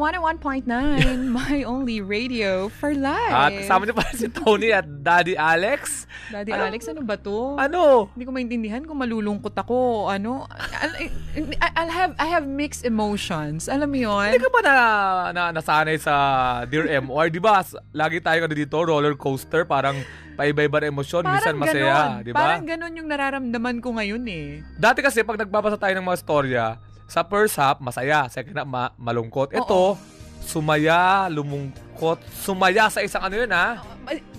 101.9, my only radio for life.
At kasama niyo pa si Tony at Daddy Alex.
Daddy
Ano?
Alex, ano ba to?
Ano?
Hindi ko maintindihan kung malulungkot ako. Ano? I'll, I'll have, I have mixed emotions. Alam mo yun?
Hindi ka ba na, na nasanay sa Dear MOR? Di ba? Lagi tayo ano dito, roller coaster, parang paiba-iba na emosyon, minsan masaya,
ganon.
di ba?
Parang ganon yung nararamdaman ko ngayon eh.
Dati kasi pag nagbabasa tayo ng mga storya, sa first half, masaya. Second half, ma- malungkot. Ito, sumaya, lumungkot, sumaya sa isang ano yun, ha?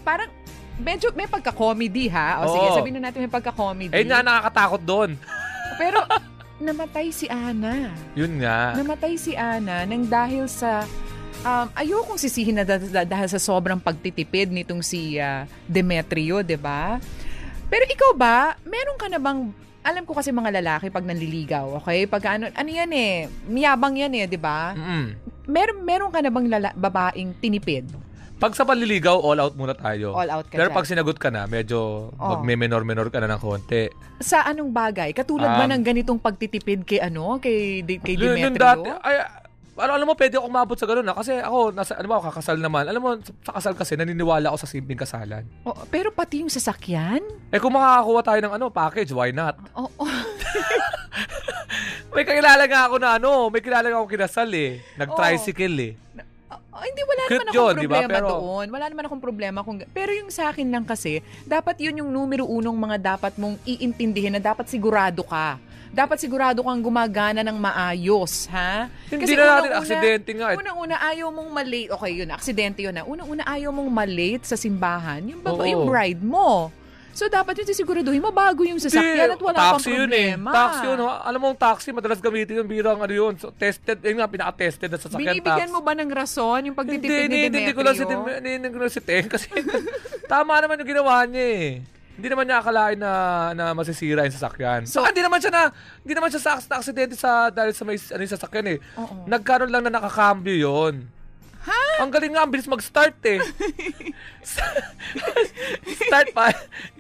Parang medyo may pagka-comedy ha. O
Oo.
sige, sabihin na natin may pagka-comedy.
Eh, nga nakakatakot doon.
Pero namatay si Ana.
Yun nga.
Namatay si Ana nang dahil sa um, ayokong sisihin na dah- dah- dahil sa sobrang pagtitipid nitong si ah, Demetrio, 'di ba? Pero ikaw ba, meron ka na bang alam ko kasi mga lalaki pag nanliligaw, okay? Pag ano, ano yan eh, miyabang yan eh, 'di ba?
Mm-mm.
Meron meron ka na bang lala- babaeng tinipid?
Pag sa panliligaw, all out muna tayo.
All out ka
Pero
dyan.
pag sinagot ka na, medyo
Oh.
magme-menor-menor ka na ng konti.
Sa anong bagay? Katulad ba
Um,
ng ganitong pagtitipid kay ano, kay Di- kay
Yun- yun
Demetrio?
dati, ay, ano, alam mo, pwede ako umabot sa ganun na. Kasi ako, nasa, ano ba, kakasal naman. Alam mo, sa kasal kasi, naniniwala ako sa simpleng kasalan.
Oh, pero pati yung sasakyan?
Eh kung makakakuha tayo ng ano, package, why not?
Oh, oh.
May kilala nga ako na ano, may kilala nga ako kinasal eh. Nag-tricycle eh.
Oh, hindi, wala
Cute
naman akong
yun,
problema
Pero-
doon. Wala naman akong problema. Kung, pero yung sa akin lang kasi, dapat yun yung numero unong mga dapat mong iintindihin na dapat sigurado ka. Dapat sigurado kang gumagana ng maayos, ha?
Hindi na natin aksidente nga eh.
Unang-una, ayaw mong malate. Okay, yun, aksidente yun na. Unang-una, ayaw mong malate sa simbahan. Yung, baba,
Oo.
yung bride mo. So, dapat yun sisiguraduhin mo bago yung sasakyan at wala pang
taxi yun eh.
problema.
Taxi yun. Alam mo, ang taxi, madalas gamitin yung birang ano yun. So, tested, yun nga, pinaka-tested na sasakyan
Binibigyan
taxi.
mo ba ng rason yung pagtitipid ni
hindi, hindi ko lang si
Demetrio?
hindi, hindi ko lang si Tim kasi tama naman yung ginawa niya eh. Hindi naman niya akalain na na masisira yung sasakyan. So, hindi naman siya na hindi naman siya sa na aksidente sa dahil sa may ano yung sasakyan eh.
Oo.
Nagkaroon lang na nakakambyo 'yon. Ha? Ang galing nga, ang bilis mag-start eh. start pa.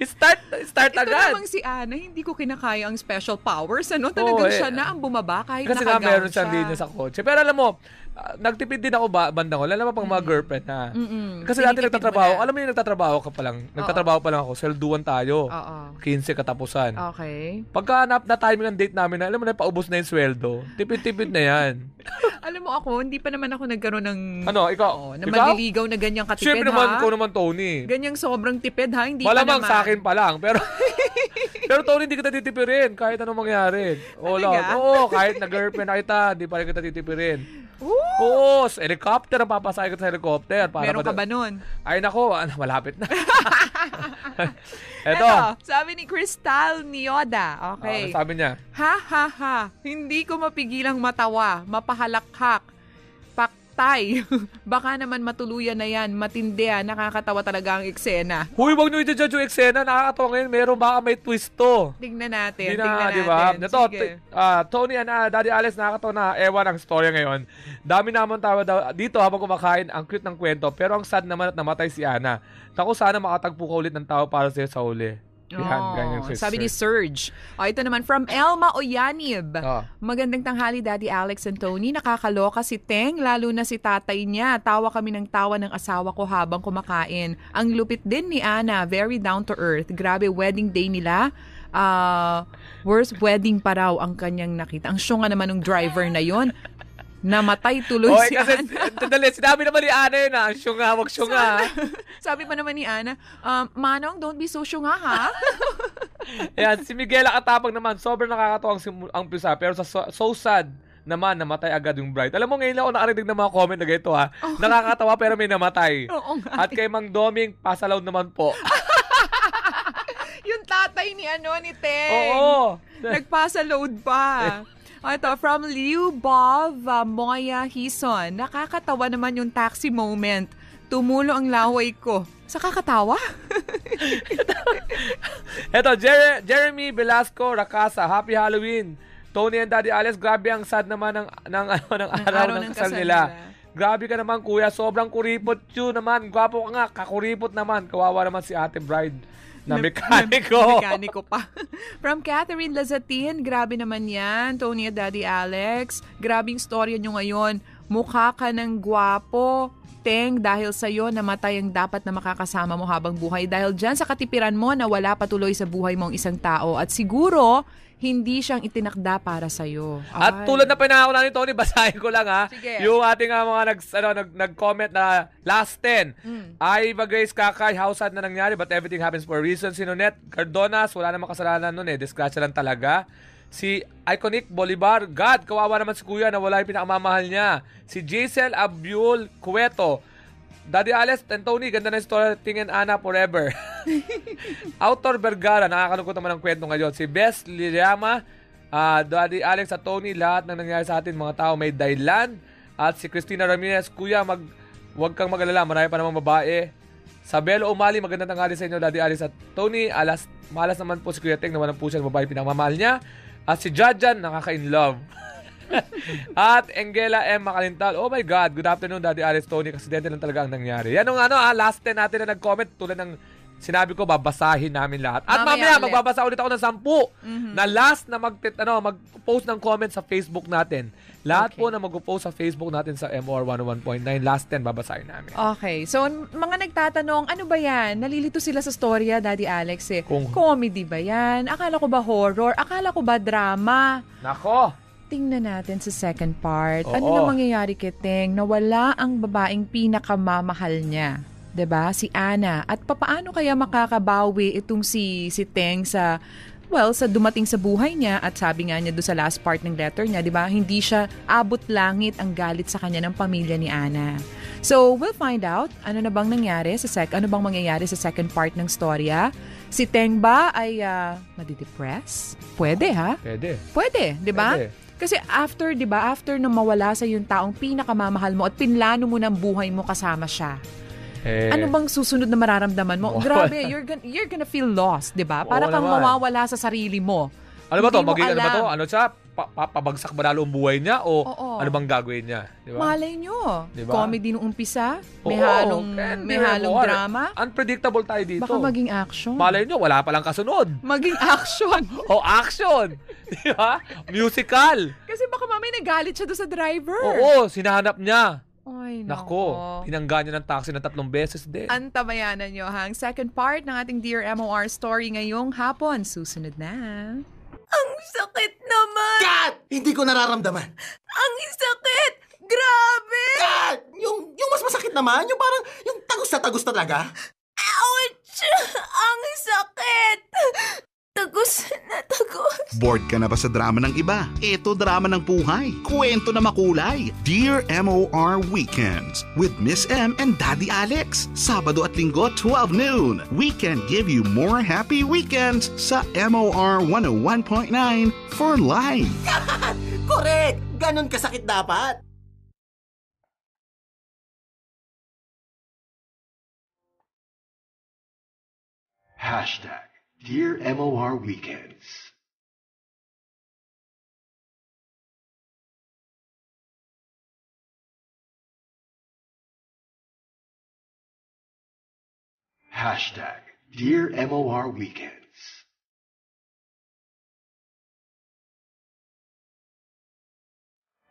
Start, start
Ito
agad.
namang si Ana, hindi ko kinakaya ang special powers. Ano? Talagang
Oo, eh.
siya na ang bumaba kahit
Kasi nga
nakagown
meron siyang
siya.
linya sa kotse. Pero alam mo, ah, nagtipid din ako ba, bandang ko. Lalo pang mga girlfriend.
Mm-mm.
Kasi dati nagtatrabaho.
mo na.
Alam mo yung nagtatrabaho ka pa lang. Nagtatrabaho pa lang ako. Selduan tayo.
Oo.
15 katapusan.
Okay.
Pagka na, na timing ng date namin, alam mo na, paubos na yung sweldo. Tipid-tipid na yan.
Alam mo ako, hindi pa naman ako nagkaroon ng...
Ano, ikaw?
Oo, na
ikaw?
manliligaw na ganyang katipid,
Siyempre
ha?
naman, ikaw naman, Tony.
Ganyang sobrang tipid, ha? Hindi
Malamang
pa naman.
sa akin pa lang. Pero, pero Tony, hindi kita titipirin. Kahit anong mangyari.
Talaga?
lang. Oo, kahit na girlfriend na kita, hindi pa rin kita titipirin. Oo, sa helicopter, ang papasakay ko sa helicopter. Para
Meron ka ba nun?
Ay, nako, ano, malapit na. Eto.
Eto, sabi ni Crystal Nioda. Okay.
Ah, sabi niya,
Ha ha ha, hindi ko mapigilang matawa, mapahalakhak, paktay. Baka naman matuluyan na yan, matindi ah, nakakatawa talaga ang eksena.
Huy, wag nyo i-judge yung eksena. Nakakatawa ngayon. Meron baka may twist to.
Tingnan natin,
Hindi
tingnan
na,
natin.
di ba? Ito, t- ah, Tony and ah, Daddy Alex, nakakatawa na ewan ang storya ngayon. Dami naman tawa daw dito habang kumakain. Ang cute ng kwento. Pero ang sad naman at namatay si Ana. Tako sana makatagpo ka ulit ng tao para sa'yo sa uli. Yan,
Oh,
ganyan si
sabi ni. Serge. O, ito naman, from Elma Oyanib.
Oh.
Magandang tanghali, Daddy Alex and Tony. Nakakaloka si Teng, lalo na si tatay niya. Tawa kami ng tawa ng asawa ko habang kumakain. Ang lupit din ni Ana, very down to earth. Grabe, wedding day nila. Ah, worst wedding pa raw ang kanyang nakita. Ang syunga naman ng driver na yon. Namatay tuloy
Oy,
si
kasi,
Ana.
dali, sinabi naman ni Ana yun ah. Syunga, wag syunga.
Sabi pa naman ni Ana, um, Manong, don't be so syunga ha.
Ayan, si Miguel Akatapang naman, sobrang nakakatawa ang, simu- ang pisa, pero sa so, so sad naman, namatay agad yung bride. Alam mo, ngayon lang ako nakarinig ng mga comment na ganito ha. Nakakatawa pero may namatay.
Oo nga.
At kay Mang Doming, pasalaw naman po.
Yung tatay ni ano, ni Teng.
Oo.
Nagpasa load pa. O, ito, from Liu Bob uh, Moya Hison. Nakakatawa naman yung taxi moment. Tumulo ang laway ko. Sa kakatawa?
Eto, Jer- Jeremy Velasco Rakasa, Happy Halloween. Tony and Daddy Alex, grabe ang sad naman ng, ng, ano, ng araw, ng, kasal nila. Grabe ka naman kuya, sobrang kuripot yun naman. Gwapo ka nga, kakuripot naman. Kawawa naman si ate bride na mekaniko.
Mekaniko pa. From Catherine Lazatin, grabe naman yan. Tony at Daddy Alex, grabing storya nyo ngayon. Mukha ka ng gwapo. Teng, dahil sa'yo namatay ang dapat na makakasama mo habang buhay dahil dyan sa katipiran mo na wala patuloy sa buhay mong isang tao at siguro hindi siyang itinakda para sa'yo.
At tulad na pinangako na ni Tony, basahin ko lang ha.
Sige.
Yung ating uh, mga nag, ano, nag, nag-comment na last 10.
Mm.
Ay, Grace Kakay, how sad na nangyari but everything happens for a reason. Si Nonet Cardonas, wala namang kasalanan nun eh. Disgrasya lang talaga. Si Iconic Bolivar, God, kawawa naman si Kuya na wala yung pinakamamahal niya. Si Giselle Abul Cueto, Daddy Alex and Tony, ganda na story, tingin Ana forever. Autor Vergara, nakakalungkot naman ang kwento ngayon. Si Bess Liriama, uh, Daddy Alex at Tony, lahat ng nangyari sa atin, mga tao may dahilan. At si Christina Ramirez, Kuya, mag, huwag kang mag-alala, marami pa namang babae. Sabelo Umali, magandang tanghali sa inyo, Daddy Alex at Tony. Alas, malas naman po si Kuya Teng, naman po siya ng babae pinamamahal niya. At si Jajan, nakaka-in love. At Engela M. Makalintal. Oh my God, good afternoon Daddy Alice Tony. Aksidente lang talaga ang nangyari. Yan ang ano, ah, last 10 natin na nag-comment tulad ng sinabi ko, babasahin namin lahat. At mamaya,
Mamaya ulit.
magbabasa ulit ako ng 10
Mhm.
na last na mag, ano, mag-post ng comment sa Facebook natin. Lahat
Okay.
po na mag-post sa Facebook natin sa MOR 101.9. Last 10, babasahin namin.
Okay. So, mga nagtatanong, ano ba yan? Nalilito sila sa storya, Daddy Alex eh.
Kung-
Comedy ba yan? Akala ko ba horror? Akala ko ba drama?
Nako!
Tingnan natin sa second part.
Oo.
Ano na mangyayari kay Teng na wala ang babaeng pinakamamahal niya? 'Di ba? Si Ana. At papaano kaya makakabawi itong si si Teng sa well, sa dumating sa buhay niya at sabi nga niya do sa last part ng letter niya, 'di ba? Hindi siya abot langit ang galit sa kanya ng pamilya ni Ana. So, we'll find out ano na bang nangyari sa sec ano bang mangyayari sa second part ng storya. Si Teng ba ay uh, madidepress? Pwede ha?
Pwede.
Pwede, 'di ba?
Pwede.
Kasi after, 'di ba, after na mawala sa yung taong pinakamamahal mo at pinlano mo ng buhay mo kasama siya.
Eh,
Ano bang susunod na mararamdaman mo?
Wala.
Grabe, you're gonna, you're gonna feel lost, 'di ba?
Oo
Para kang
naman.
mawawala sa sarili mo.
Ano ba to? Maging ano ba to? Ano siya? Pa- pa- pabagsak ba lalo ang buhay niya? O
Oo.
ano bang gagawin niya? Di ba?
Malay nyo.
Diba?
Comedy nung umpisa, may
Oo,
halong,
and
may
there
halong
more.
drama.
Unpredictable tayo dito.
Baka maging action.
Malay nyo, wala palang kasunod.
maging action.
O action! Di ba? Musical.
Kasi baka mamay nagalit siya doon sa driver.
Oo, sinahanap niya.
Ay,
Nako, tinangga niya ng taxi ng tatlong beses din.
Antabayanan nyo ha. Ang second part ng ating Dear MOR story ngayong hapon. Susunod na.
Ang sakit naman!
Kat! Hindi ko nararamdaman.
Ang sakit! Grabe!
Kat! Yung, yung mas masakit naman, yung parang, yung tagos na tagos talaga.
Ouch! Ang sakit! Tagos na tagos.
Bored ka na ba sa drama ng iba? Ito drama ng buhay. Kwento na makulay. Dear MOR Weekends with Miss M and Daddy Alex. Sabado at Linggo 12 noon. We can give you more happy weekends sa MOR 101.9 for life.
Correct! Ganon kasakit dapat.
Hashtag Dear MOR Weekends. Hashtag Dear MOR Weekends.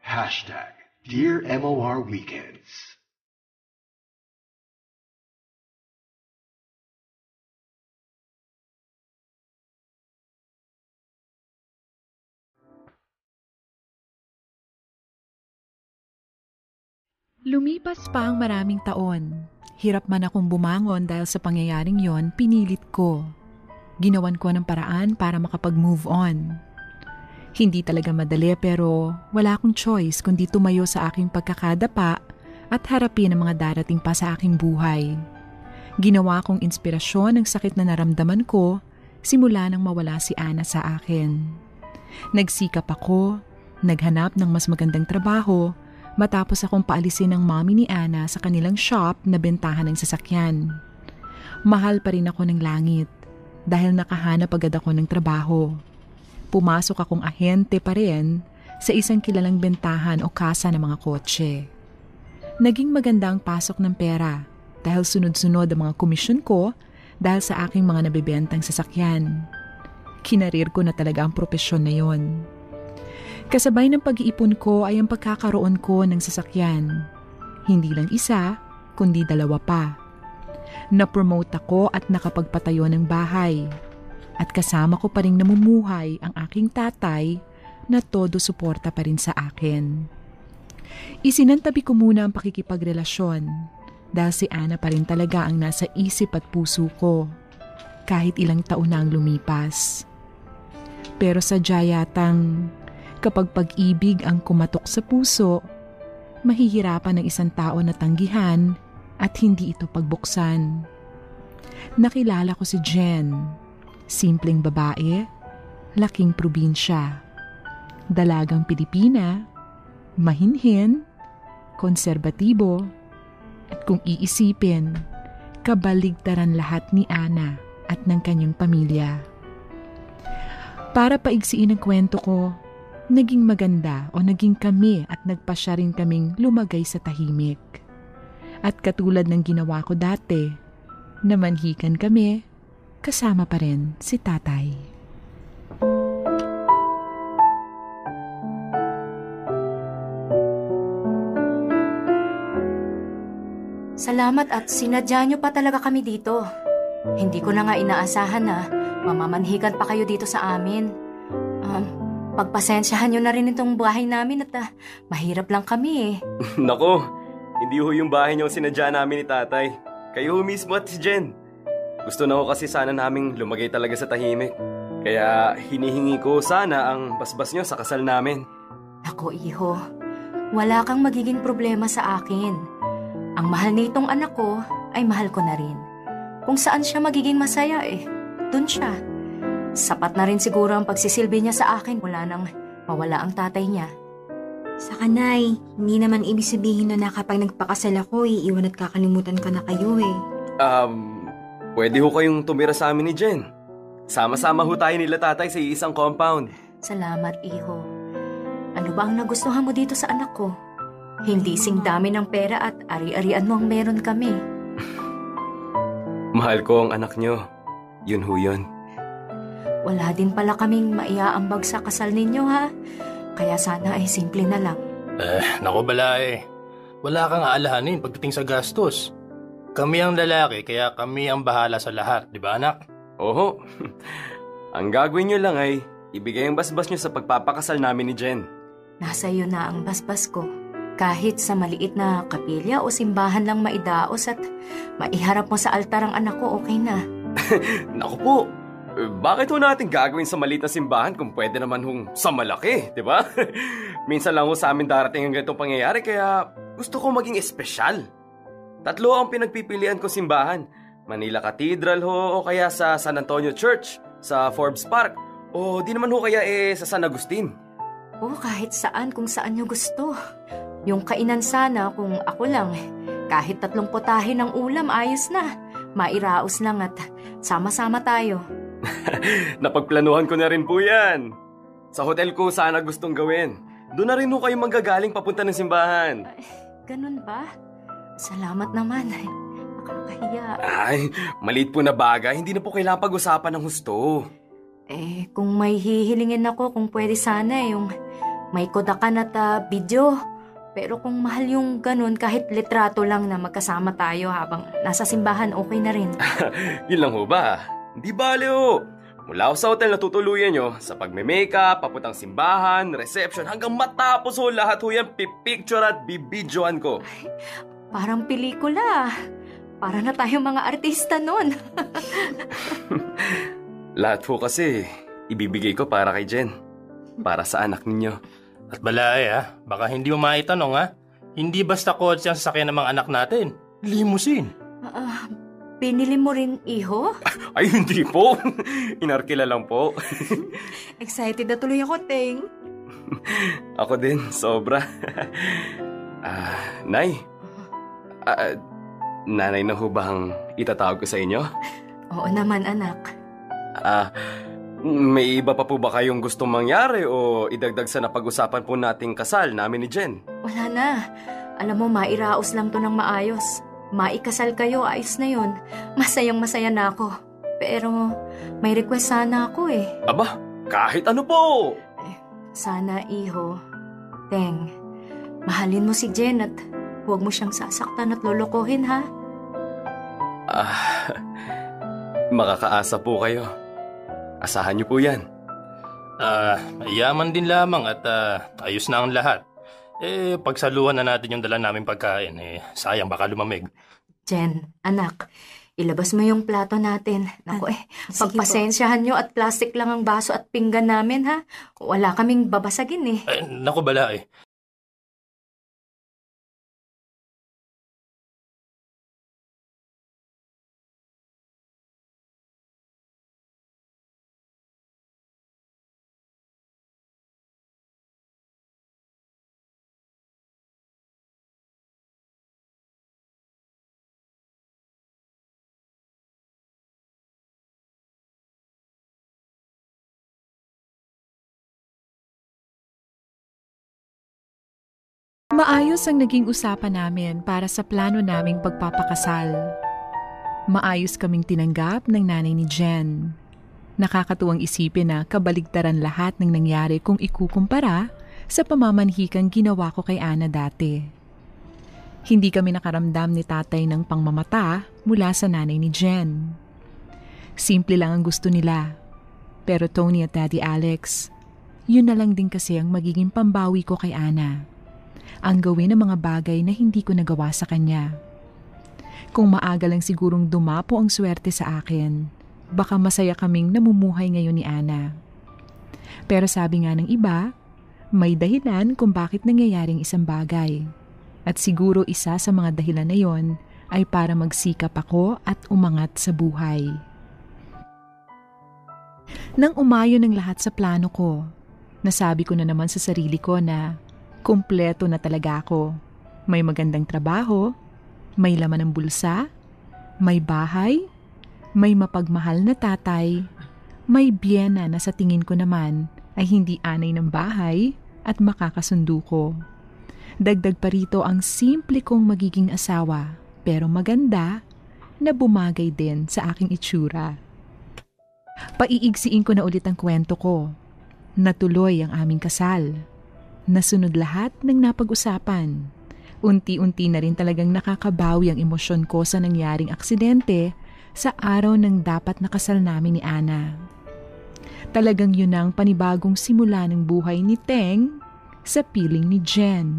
Hashtag Dear MOR Weekends.
Lumipas pa ang maraming taon. Hirap man akong bumangon dahil sa pangyayaring yon, pinilit ko. Ginawan ko ng paraan para makapag-move on. Hindi talaga madali pero wala akong choice kundi tumayo sa aking pagkakadapa at harapin ang mga darating pa sa aking buhay. Ginawa kong inspirasyon ang sakit na naramdaman ko simula nang mawala si Ana sa akin. Nagsikap ako, naghanap ng mas magandang trabaho matapos akong paalisin ng mami ni Ana sa kanilang shop na bentahan ng sasakyan. Mahal pa rin ako ng langit dahil nakahanap agad ako ng trabaho. Pumasok akong ahente pa rin sa isang kilalang bentahan o kasa ng mga kotse. Naging maganda ang pasok ng pera dahil sunod-sunod ang mga komisyon ko dahil sa aking mga nabibentang sasakyan. Kinarir ko na talaga ang propesyon na yon.
Kasabay ng pag-iipon ko ay ang pagkakaroon ko ng sasakyan. Hindi lang isa, kundi dalawa pa. Na-promote ako at nakapagpatayo ng bahay. At kasama ko pa rin namumuhay ang aking tatay na todo suporta pa rin sa akin. Isinantabi ko muna ang pakikipagrelasyon dahil si Ana pa rin talaga ang nasa isip at puso ko kahit ilang taon na ang lumipas. Pero sa yatang kapag pag-ibig ang kumatok sa puso, mahihirapan ng isang tao na tanggihan at hindi ito pagbuksan. Nakilala ko si Jen, simpleng babae, laking probinsya, dalagang Pilipina, mahinhin, konserbatibo, at kung iisipin, kabaligtaran lahat ni Ana at ng kanyang pamilya. Para paigsiin ang kwento ko, naging maganda o naging kami at nagpasya rin kaming lumagay sa tahimik. At katulad ng ginawa ko dati, namanhikan kami, kasama pa rin si tatay.
Salamat at sinadya nyo pa talaga kami dito. Hindi ko na nga inaasahan na mamamanhikan pa kayo dito sa amin. Um, pagpasensyahan nyo na rin itong bahay namin at uh, mahirap lang kami eh.
Nako, hindi ho yung bahay niyo sinadya namin ni tatay. Kayo ho mismo at si Jen. Gusto na ho kasi sana naming lumagay talaga sa tahimik. Kaya hinihingi ko sana ang basbas niyo sa kasal namin.
Ako, iho. Wala kang magiging problema sa akin. Ang mahal nitong anak ko ay mahal ko na rin. Kung saan siya magiging masaya eh, dun siya. Sapat na rin siguro ang pagsisilbi niya sa akin mula nang mawala ang tatay niya.
Sa kanay, hindi naman ibig sabihin na kapag nagpakasal ako, iiwan at kakalimutan ka na kayo eh.
Um, pwede ho kayong tumira sa amin ni Jen. Sama-sama ho tayo nila tatay sa isang compound.
Salamat, iho. Ano ba ang nagustuhan mo dito sa anak ko? Hindi sing dami ng pera at ari-arian mo ang meron kami.
Mahal ko ang anak niyo. Yun ho yun.
Wala din pala kaming maiaambag sa kasal ninyo ha. Kaya sana ay simple na lang.
Eh, nako bala eh. Wala kang aalahanin pagdating sa gastos. Kami ang lalaki kaya kami ang bahala sa lahat, di ba anak?
Oho. ang gagawin niyo lang ay ibigay ang basbas niyo sa pagpapakasal namin ni Jen.
Nasa iyo na ang basbas ko. Kahit sa maliit na kapilya o simbahan lang maidaos at maiharap mo sa altar ang anak ko, okay na.
Naku po, bakit ho natin gagawin sa maliit na simbahan kung pwede naman hong sa malaki, di ba? Minsan lang ho sa amin darating ang ganitong pangyayari kaya gusto ko maging espesyal. Tatlo ang pinagpipilian ko simbahan. Manila Cathedral ho o kaya sa San Antonio Church, sa Forbes Park, o di naman ho kaya eh sa San Agustin.
O kahit saan kung saan nyo gusto. Yung kainan sana kung ako lang, kahit tatlong potahe ng ulam ayos na. Mairaos lang at sama-sama tayo.
Napagplanuhan ko na rin po yan. Sa hotel ko sana gustong gawin. Doon na rin ho kayo manggagaling papunta ng simbahan.
Ay, ganun ba? Salamat naman. Ay, nakakahiya.
Ay, maliit po na bagay. Hindi na po kailangan pag-usapan ng husto.
Eh, kung may hihilingin ako, kung pwede sana yung may kodakan at uh, video. Pero kung mahal yung ganun, kahit litrato lang na magkasama tayo habang nasa simbahan, okay na rin.
Yun lang ho ba? Hindi bale ho. Mula ho sa hotel na tutuluyan nyo, sa pagme-makeup, papuntang simbahan, reception, hanggang matapos ho lahat ho yan, pipicture at bibidyoan ko.
Ay, parang pelikula. Para na tayong mga artista nun.
lahat ho kasi, ibibigay ko para kay Jen. Para sa anak ninyo.
At balay ha, baka hindi mo maitanong ha. Hindi basta kotse ang sasakyan ng mga anak natin. Limousine.
Uh, binili mo rin, iho?
Ay, hindi po. Inarkila lang po.
Excited na tuloy ako, Teng.
ako din, sobra. Ah, uh, Nay. Uh, nanay na ho ba ang itatawag ko sa inyo?
Oo naman, anak.
Ah, uh, may iba pa po ba kayong gustong mangyari o idagdag sa napag-usapan po nating kasal namin ni Jen?
Wala na. Alam mo, mairaos lang to ng maayos. Maikasal kayo, ayos na yun. Masayang masaya na ako. Pero may request sana ako eh.
Aba, kahit ano po!
Eh, Sana, iho. Teng, mahalin mo si Jen at huwag mo siyang sasaktan at lolokohin, ha?
Ah, makakaasa po kayo. Asahan niyo po yan.
Ah, yaman din lamang at ah, ayos na ang lahat. Eh, pagsaluhan na natin yung dala naming pagkain. Eh, sayang baka lumamig.
Jen, anak, ilabas mo yung plato natin. Naku eh,
sige
pagpasensyahan nyo at plastic lang ang baso at pinggan namin, ha? Wala kaming babasagin, eh.
Eh, naku bala eh.
Maayos ang naging usapan namin para sa plano naming pagpapakasal. Maayos kaming tinanggap ng nanay ni Jen. Nakakatuwang isipin na kabaligtaran lahat ng nangyari kung ikukumpara sa pamamanhikang ginawa ko kay Ana dati. Hindi kami nakaramdam ni tatay ng pangmamata mula sa nanay ni Jen. Simple lang ang gusto nila. Pero Tony at Daddy Alex, yun na lang din kasi ang magiging pambawi ko kay Ana ang gawin ng mga bagay na hindi ko nagawa sa kanya. Kung maaga lang sigurong dumapo ang swerte sa akin, baka masaya kaming namumuhay ngayon ni Ana. Pero sabi nga ng iba, may dahilan kung bakit nangyayaring isang bagay. At siguro isa sa mga dahilan na yon ay para magsikap ako at umangat sa buhay. Nang umayon ng lahat sa plano ko, nasabi ko na naman sa sarili ko na Kumpleto na talaga ako. May magandang trabaho, may laman ng bulsa, may bahay, may mapagmahal na tatay, may biyena na sa tingin ko naman ay hindi anay ng bahay at makakasundo ko. Dagdag pa rito ang simple kong magiging asawa pero maganda na bumagay din sa aking itsura. Paiigsiin ko na ulit ang kwento ko. Natuloy ang aming kasal. Nasunod lahat ng napag-usapan. Unti-unti na rin talagang nakakabawi ang emosyon ko sa nangyaring aksidente sa araw ng dapat nakasal namin ni Ana. Talagang yun ang panibagong simula ng buhay ni Teng sa piling ni Jen.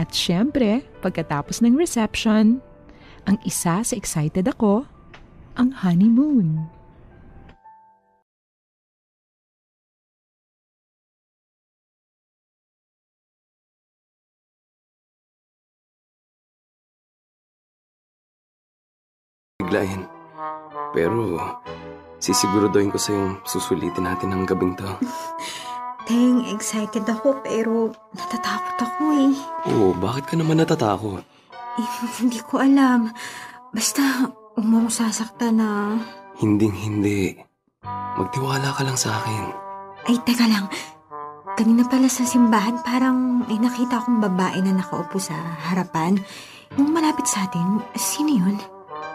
At syempre, pagkatapos ng reception, ang isa sa excited ako, ang honeymoon.
Biglayin. Pero, sisiguraduhin ko sa yung susulitin natin ang gabing to.
Teng, excited ako pero natatakot ako eh.
Oo, bakit ka naman natatakot?
eh hindi ko alam. Basta, akong sasaktan na...
Hinding hindi. Magtiwala ka lang sa akin.
Ay, teka lang. Kanina pala sa simbahan, parang may nakita akong babae na nakaupo sa harapan. Yung malapit sa atin, sino yun?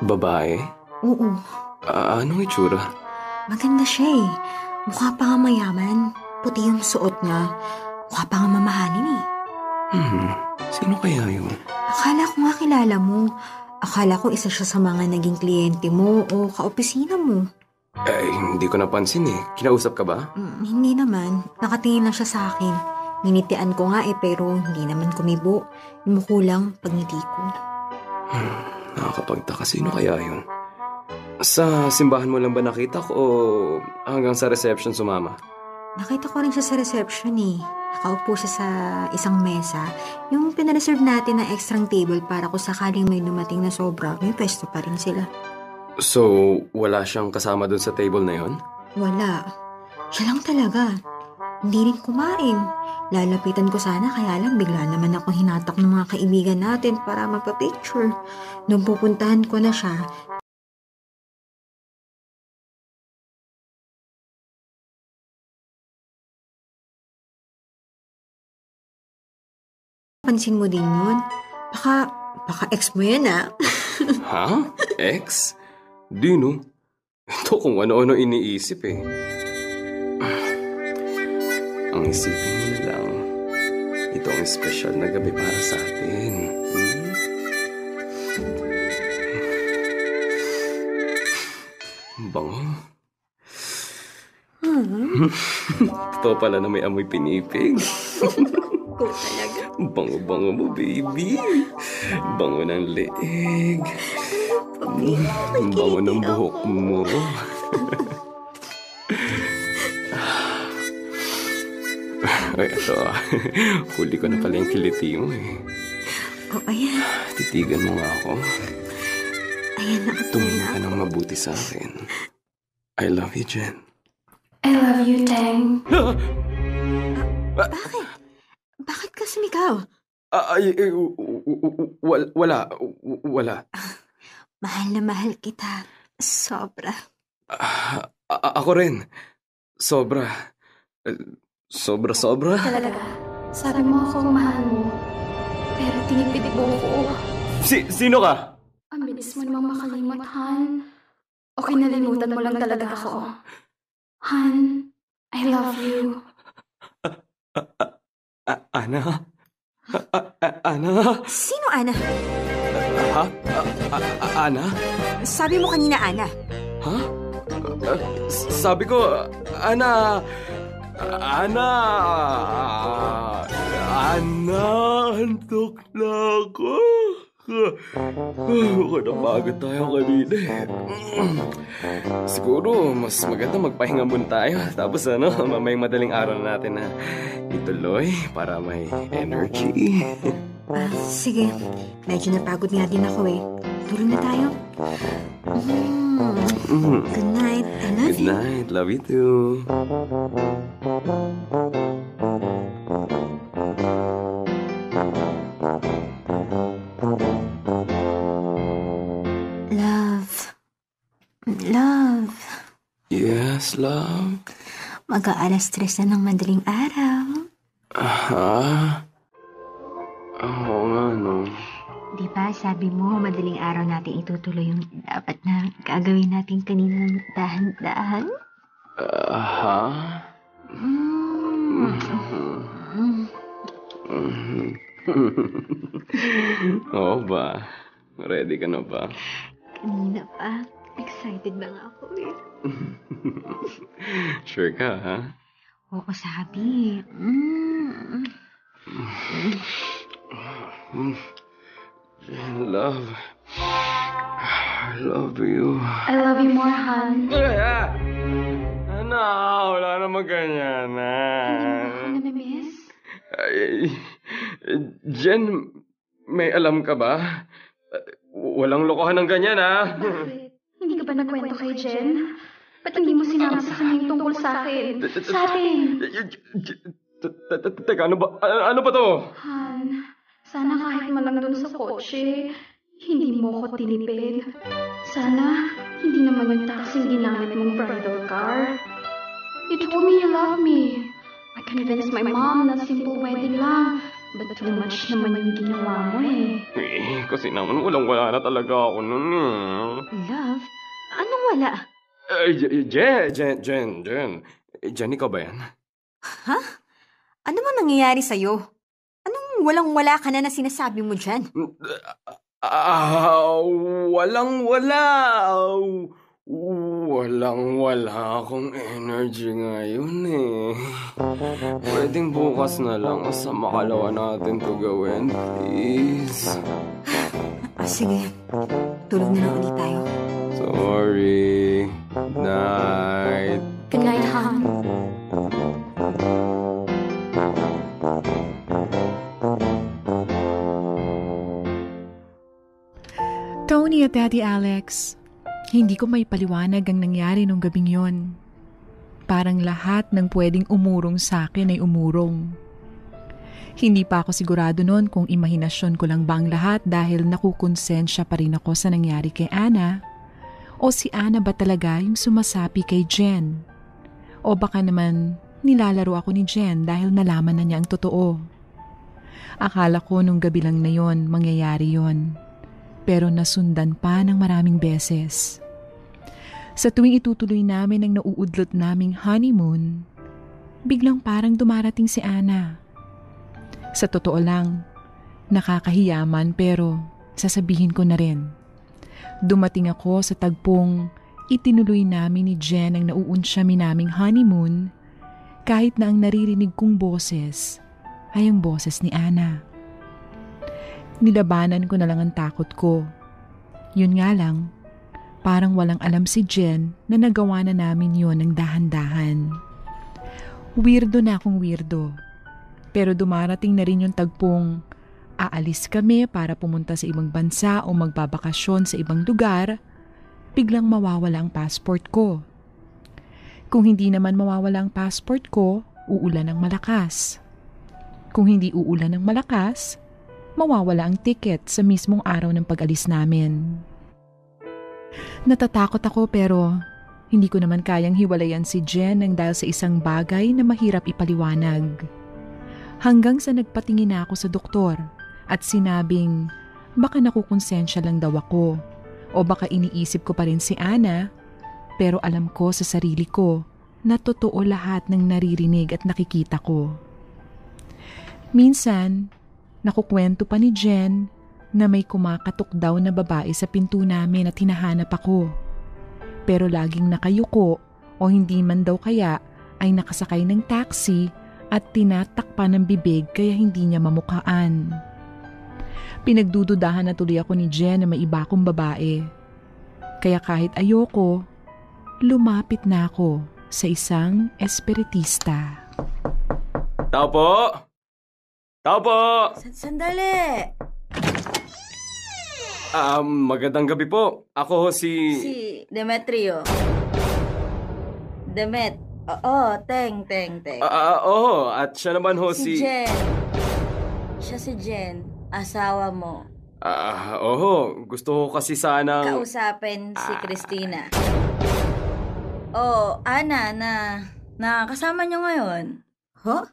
Babae?
Oo.
Ah, anong itsura?
Maganda siya eh. Mukha pa nga mayaman. Puti yung suot niya. Mukha pa nga mamahalin eh.
Hmm, sino kaya yun?
Akala ko nga kilala mo. Akala ko isa siya sa mga naging kliyente mo o kaopisina mo.
Eh, hindi ko napansin eh. Kinausap ka ba?
Mm, hindi naman. Nakatingin lang siya sa akin. Ninitian ko nga eh pero hindi naman kumibo. Lumukulang pagngiti ko.
Hmm, nakakapagtaka. Sino kaya yun? Sa simbahan mo lang ba nakita ko o hanggang sa reception sumama?
Nakita ko rin siya sa reception eh. Nakaupo siya sa isang mesa. Yung pinareserve natin na extra table para kung sakaling may dumating na sobra, may pwesto pa rin sila.
So, wala siyang kasama dun sa table na yon?
Wala. Siya lang talaga. Hindi rin kumain. Lalapitan ko sana kaya lang bigla naman ako hinatak ng mga kaibigan natin para magpa-picture. Nung pupuntahan ko na siya, Pansin mo din yun? Baka, baka ex mo yan ah.
ha? Ex? Di no. Ito kung ano-ano iniisip eh. Ang isipin ito ang espesyal na gabi para sa atin. Hmm? Bango.
Hmm.
Totoo pala na may amoy pinipig.
Ko talaga.
Bango-bango mo, baby. Bango ng leeg. Bango ng buhok mo. Ay, ito ah. Huli ko na pala yung kiliti mo eh.
O, ayan.
Titigan mo nga ako.
Ayan na.
Tumingin ka ng mabuti sa akin. I love you, Jen.
I love you, Teng.
Bakit? Bakit ka sumigaw?
Ah, ay, ay, w- wal- wala, wala.
Mahal na mahal kita. Sobra.
Ah, ako rin. Sobra. Eh, Sobra, sobra.
Talaga. Sabi mo akong mahal mo. Pero tinipid mo ko.
Si, sino ka?
Ang bilis mo namang makalimot, Han. O kinalimutan mo lang talaga ako. Han, I love you.
Ana? Ana?
Sino Ana?
Ha? Ana?
Sabi mo kanina Ana.
Ha? Sabi ko, Ana... Ana... Ana, antok na ako. Baka napagod tayo kanina. Siguro, mas maganda magpahinga muna tayo. Tapos ano, mamayang madaling araw na natin na ituloy para may energy.
Ah, sige. Medyo napagod nga din ako eh. Tulog na tayo. Mm. Good night. I love
Good
you.
night. Love you too.
Love. Love.
Yes, love.
Mag-aalas tres na ng madaling araw.
Aha. Oo nga, no.
Di ba sabi mo madaling araw natin itutuloy yung dapat na gagawin natin kanina ng dahan-dahan?
Aha.
Mm.
Mhm. Oo ba? Ready ka na ba?
Kanina pa. Excited na nga ako eh.
sure ka, ha?
Oo, sabi. Mm.
Mm. Love. I love you.
I love you more, Han.
Ano? Wala naman ganyan na.
Ano na, miss?
Ay, Jen, may alam ka ba? Walang lokohan ng ganyan, ha?
Hindi ka ba nagkwento kay Jen? Ba't hindi mo sinama sa kanya yung tungkol sa akin? Sa atin!
Teka, ano ba, ano ba to?
Han, sana kahit man lang dun sa kotse, hindi mo ko tinipid. Sana, hindi naman yung taxi ginamit mong bridal car. You told me you love me. I convinced my mom na simple wedding lang. But too much naman yung ginawa mo eh.
Eh, kasi naman walang-wala na talaga ako nun eh.
Love? Anong wala?
J- Jen, Jen, Jen, Jen. Jen, ikaw ba yan?
Ha? Ano man nangyayari sa'yo? Walang-wala ka na na sinasabi mo dyan?
Ah, walang-wala. Walang-wala akong energy ngayon eh. Pwedeng bukas na lang sa makalawa natin to gawin, please.
Ah, sige. Tulog na lang ulit tayo.
Sorry. Night.
Good night, Han.
Tony at Daddy Alex, hindi ko may paliwanag ang nangyari nung gabing yon. Parang lahat ng pwedeng umurong sa akin ay umurong. Hindi pa ako sigurado noon kung imahinasyon ko lang ba ang lahat dahil nakukonsensya pa rin ako sa nangyari kay Ana o si Ana ba talaga yung sumasapi kay Jen? O baka naman nilalaro ako ni Jen dahil nalaman na niya ang totoo. Akala ko nung gabi lang na yon mangyayari yon pero nasundan pa ng maraming beses. Sa tuwing itutuloy namin ang nauudlot naming honeymoon, biglang parang dumarating si Ana. Sa totoo lang, nakakahiyaman pero sasabihin ko na rin. Dumating ako sa tagpong itinuloy namin ni Jen ang nauunsyami naming honeymoon kahit na ang naririnig kong boses ay ang boses ni Ana. Nilabanan ko na lang ang takot ko. Yun nga lang, parang walang alam si Jen na nagawa na namin yon ng dahan-dahan. Weirdo na akong weirdo. Pero dumarating na rin yung tagpong aalis kami para pumunta sa ibang bansa o magbabakasyon sa ibang lugar, biglang mawawala ang passport ko. Kung hindi naman mawawala ang passport ko, uulan ng malakas. Kung hindi uulan ng malakas, mawawala ang ticket sa mismong araw ng pag-alis namin. Natatakot ako pero hindi ko naman kayang hiwalayan si Jen ng dahil sa isang bagay na mahirap ipaliwanag. Hanggang sa nagpatingin na ako sa doktor at sinabing baka nakukonsensya lang daw ako o baka iniisip ko pa rin si Ana pero alam ko sa sarili ko na totoo lahat ng naririnig at nakikita ko. Minsan, nakukwento pa ni Jen na may kumakatok daw na babae sa pinto namin at hinahanap ako. Pero laging nakayuko o hindi man daw kaya ay nakasakay ng taxi at tinatakpan ng bibig kaya hindi niya mamukaan. Pinagdududahan na tuloy ako ni Jen na may iba akong babae. Kaya kahit ayoko, lumapit na ako sa isang espiritista.
Tao po! Tao po!
Sandali!
Um, magandang gabi po. Ako ho si...
Si Demetrio. Demet. Oo, teng, teng, teng.
Ah, ah, oo, at siya naman ho
si...
si...
Jen. Siya si Jen. Asawa mo.
Ah, oo, gusto ko kasi sana...
Kausapin si Christina. Oh, Ana, na... Na kasama niyo ngayon.
Ho?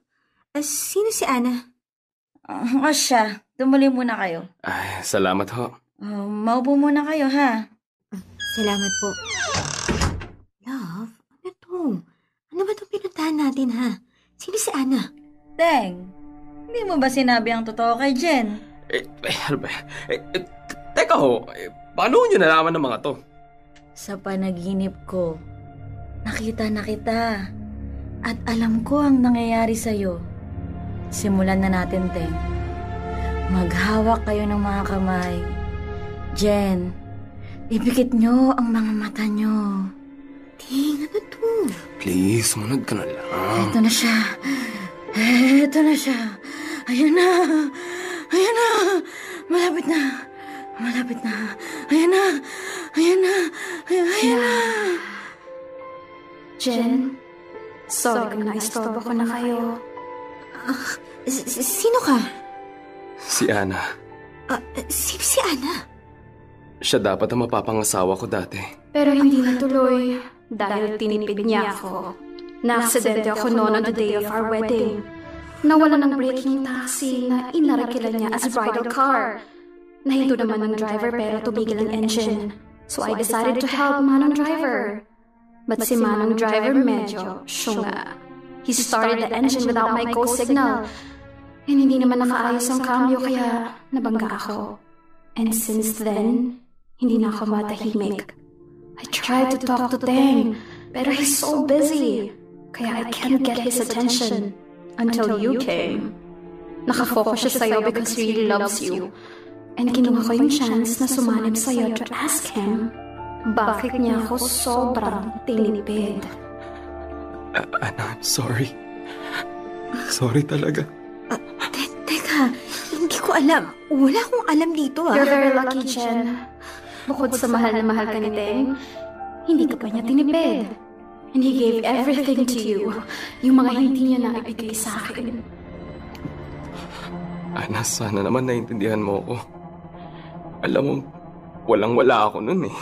Eh, sino si Ana?
Uh, o siya. Tumuli muna kayo.
Ay, salamat ho.
Oh, maupo muna kayo, ha?
Salamat po. Love, ano to? Ano ba itong pinuntahan natin, ha? Sino si Ana?
Teng, hindi mo ba sinabi ang totoo kay Jen?
Eh, eh, ano ba? Eh, eh, teka ho, eh, paano nyo nalaman ng mga to?
Sa panaginip ko, nakita na kita. At alam ko ang nangyayari sa'yo. Simulan na natin, Teng. Maghawak kayo ng mga kamay. Jen, ipikit nyo ang mga mata nyo.
Ting, ano to?
Please, munod ka na lang.
Ito na siya. Ito na siya. Ayan na. Ayan na. Malapit na. Malapit na. Ayan na. Ayan na. Ayan, ayan na.
Jen, sorry kung naistorbo ko na kayo.
Uh, sino ka?
Si Ana.
Uh, sino si Ana?
Siya dapat ang mapapangasawa ko dati.
Pero hindi natuloy dahil tinipid niya ako. Na-aksidente ako noon on the day of our wedding. Nawala ng braking taxi na inarakila niya as bridal car. Nahinto naman ng driver pero tumigil ang engine. So I decided to help Manong driver. But si Manong driver medyo syunga. He started the engine without my go signal. And hindi naman nakaayos ang cambio kaya nabangga ako. And since then, hindi na ako matahimik. I tried to talk to Teng, pero he's so busy. Kaya I can't get his attention until you came. Nakafocus siya sa'yo because he really loves you. And kinuha ko yung chance na sumanib sa'yo to ask him, bakit niya ako sobrang tinipid?
Uh, I'm sorry. Sorry talaga.
Uh, te- teka, hindi ko alam. Wala akong alam dito ah.
You're very lucky, Jen. Bukod sa mahal na mahal ka ni Teng, hindi ka pa niya tinipid. And he gave everything to you. Yung mga hindi niya naibigay sa akin.
Ana, sana naman naintindihan mo ako. Alam mo, walang-wala ako nun eh.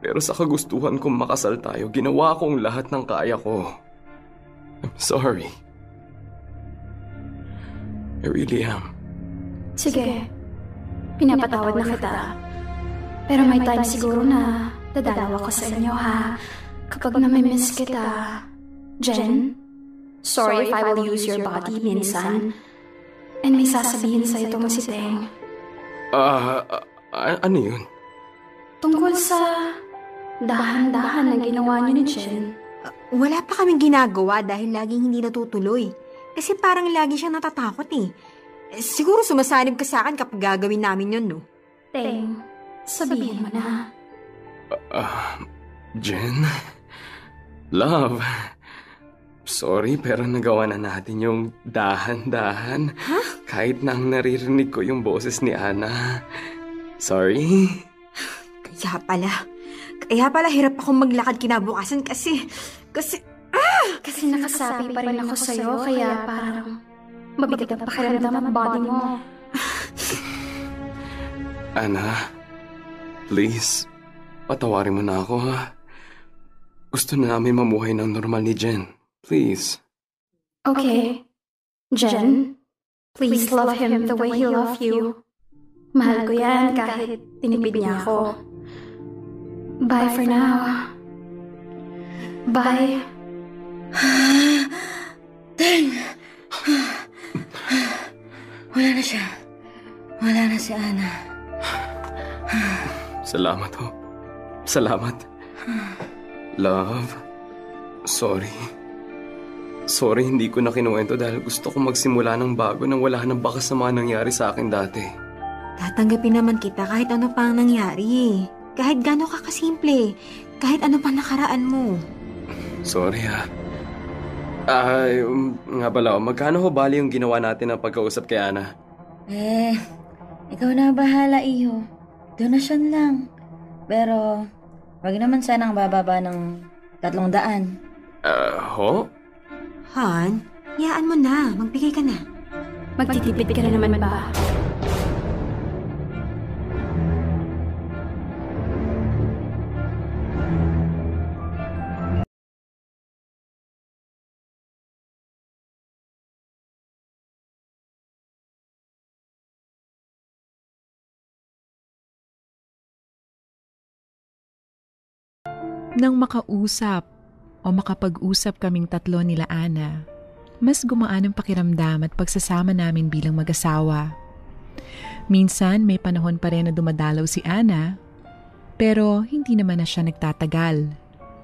Pero sa kagustuhan kong makasal tayo, ginawa kong lahat ng kaya ko. I'm sorry. I really am.
Sige, pinapatawad na kita. Pero may time siguro na dadalaw ko sa inyo ha. Kapag namimiss kita, Jen?
Sorry if I will use your body minsan. And may sasabihin sa itong si Teng.
Ah, ah, ano yun?
Tungkol sa dahan-dahan na ginawa niyo ni Jen.
Wala pa kaming ginagawa dahil laging hindi natutuloy. Kasi parang lagi siyang natatakot eh. Siguro sumasanib ka sa akin kapag gagawin namin yun, no?
Teng, sabihin mo na.
Ah, Jen? Love? Sorry, pero nagawa na natin yung dahan-dahan. Kahit nang naririnig ko yung boses ni Ana. Sorry.
Kaya pala. Kaya pala hirap akong maglakad kinabukasan kasi... Kasi... Ah!
Kasi nakasabi pa rin ako sa'yo, kaya parang mabigat ang pakiramdam ang body mo.
Ana, please, patawarin mo na ako ha. Gusto na namin mamuhay ng normal ni Jen. Please.
Okay. Jen, please love him the way he loved you. Mahal ko yan kahit tinipid niya ako. Bye for now. Bye.
Teng! Wala na siya. Wala na si Ana.
Salamat ho. Salamat. Love, sorry. Sorry hindi ko na kinuwento dahil gusto ko magsimula ng bago nang wala nang bakas sa mga nangyari sa akin dati.
Tatanggapin naman kita kahit ano pa ang nangyari. Kahit gano'n ka kasimple. Kahit ano pa nakaraan mo.
Sorry ha. Ay, um, nga pala, oh, magkano ho bali yung ginawa natin ng pagkausap kay Ana?
Eh, ikaw na bahala, iho. Donasyon lang. Pero, wag naman sanang bababa ng tatlong daan.
Ah, ho?
Han, hayaan mo na. Magbigay ka na.
Magtitipid ka na naman ba?
Nang makausap o makapag-usap kaming tatlo nila Ana, mas gumaan ang pakiramdam at pagsasama namin bilang mag-asawa. Minsan may panahon pa rin na dumadalaw si Ana, pero hindi naman na siya nagtatagal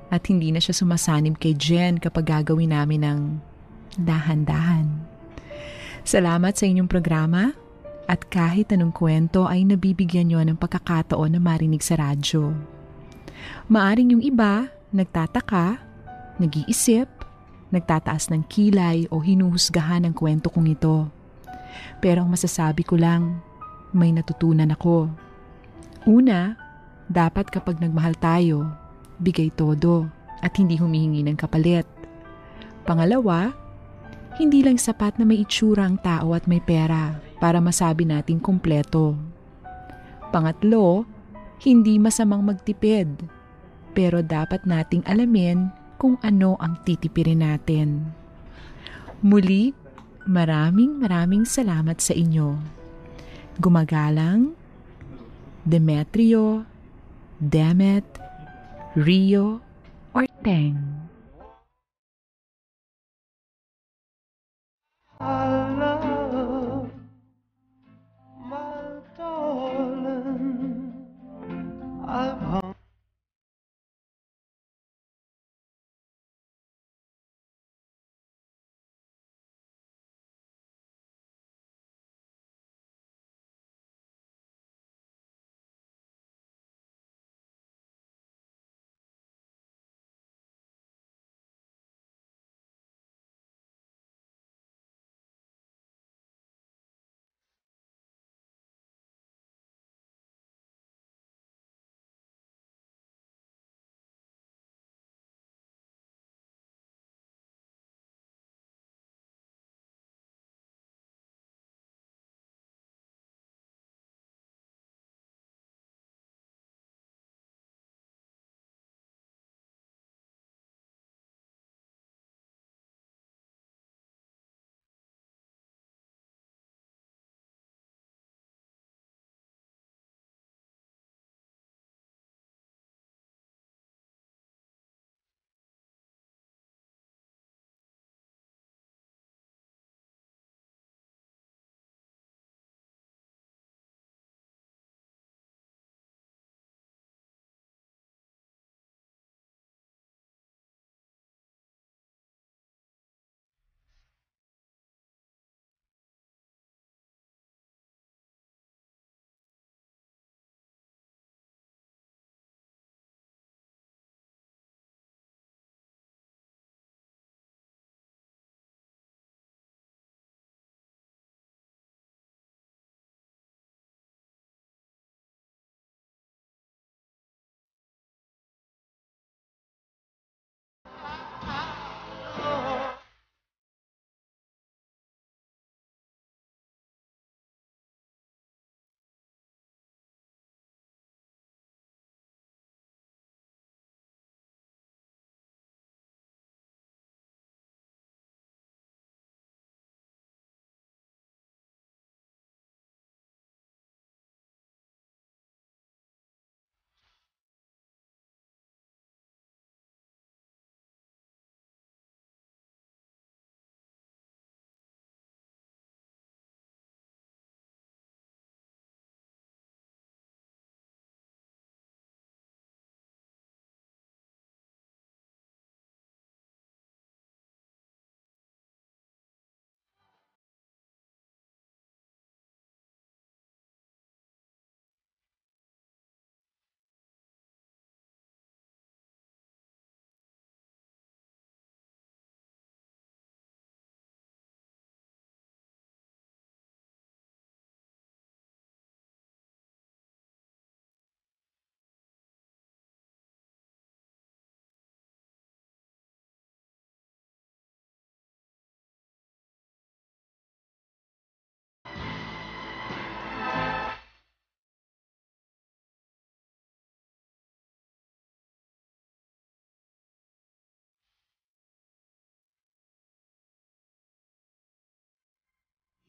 at hindi na siya sumasanib kay Jen kapag gagawin namin ng dahan-dahan. Salamat sa inyong programa at kahit anong kwento ay nabibigyan nyo ng pagkakataon na marinig sa radyo. Maaring yung iba, nagtataka, nag-iisip, nagtataas ng kilay o hinuhusgahan ang kwento kong ito. Pero ang masasabi ko lang, may natutunan ako. Una, dapat kapag nagmahal tayo, bigay todo at hindi humihingi ng kapalit. Pangalawa, hindi lang sapat na may itsura ang tao at may pera para masabi nating kumpleto. Pangatlo, hindi masamang magtipid, pero dapat nating alamin kung ano ang titipirin natin. Muli, maraming maraming salamat sa inyo. Gumagalang, Demetrio, Demet, Rio, or Teng.
love,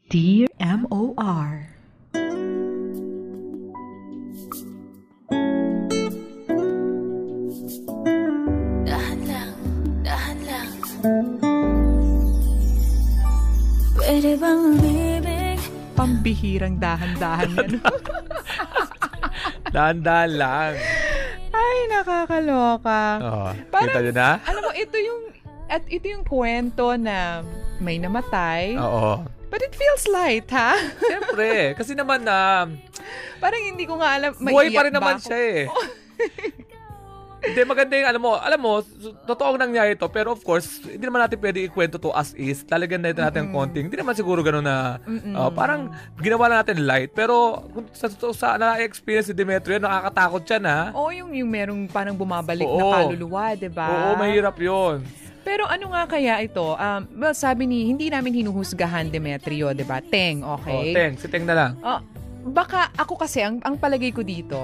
Dear M.O.R.
Dahan lang, dahan lang. Pwede bang umibig?
Pambihirang dahan-dahan yan.
Dahan-dahan lang.
Ay, nakakaloka.
Oh,
Parang-
kita nyo na?
Alam mo, ito yung at ito yung kwento na may namatay.
Oo.
But it feels light, ha?
Siyempre. Kasi naman na...
Parang hindi ko nga alam.
buhay pa rin naman
ako?
siya eh. Hindi, maganda yung, alam mo, alam mo, totoong nangyari to, pero of course, hindi naman natin pwede ikwento to as is. Talagang natin natin
Mm-mm.
konting. Hindi naman siguro ganun na,
Mm-mm.
uh, parang ginawa lang natin light. Pero sa, sa, sa na-experience ni Demetrio, nakakatakot siya na.
Oo, yung, yung merong parang bumabalik
Oo.
na kaluluwa, di ba?
Oo, mahirap yun.
Pero ano nga kaya ito? Um, well, sabi ni, hindi namin hinuhusgahan Demetrio, di ba? Teng, okay?
Oh, Teng, si Teng na lang.
Oh, baka ako kasi, ang, ang palagay ko dito,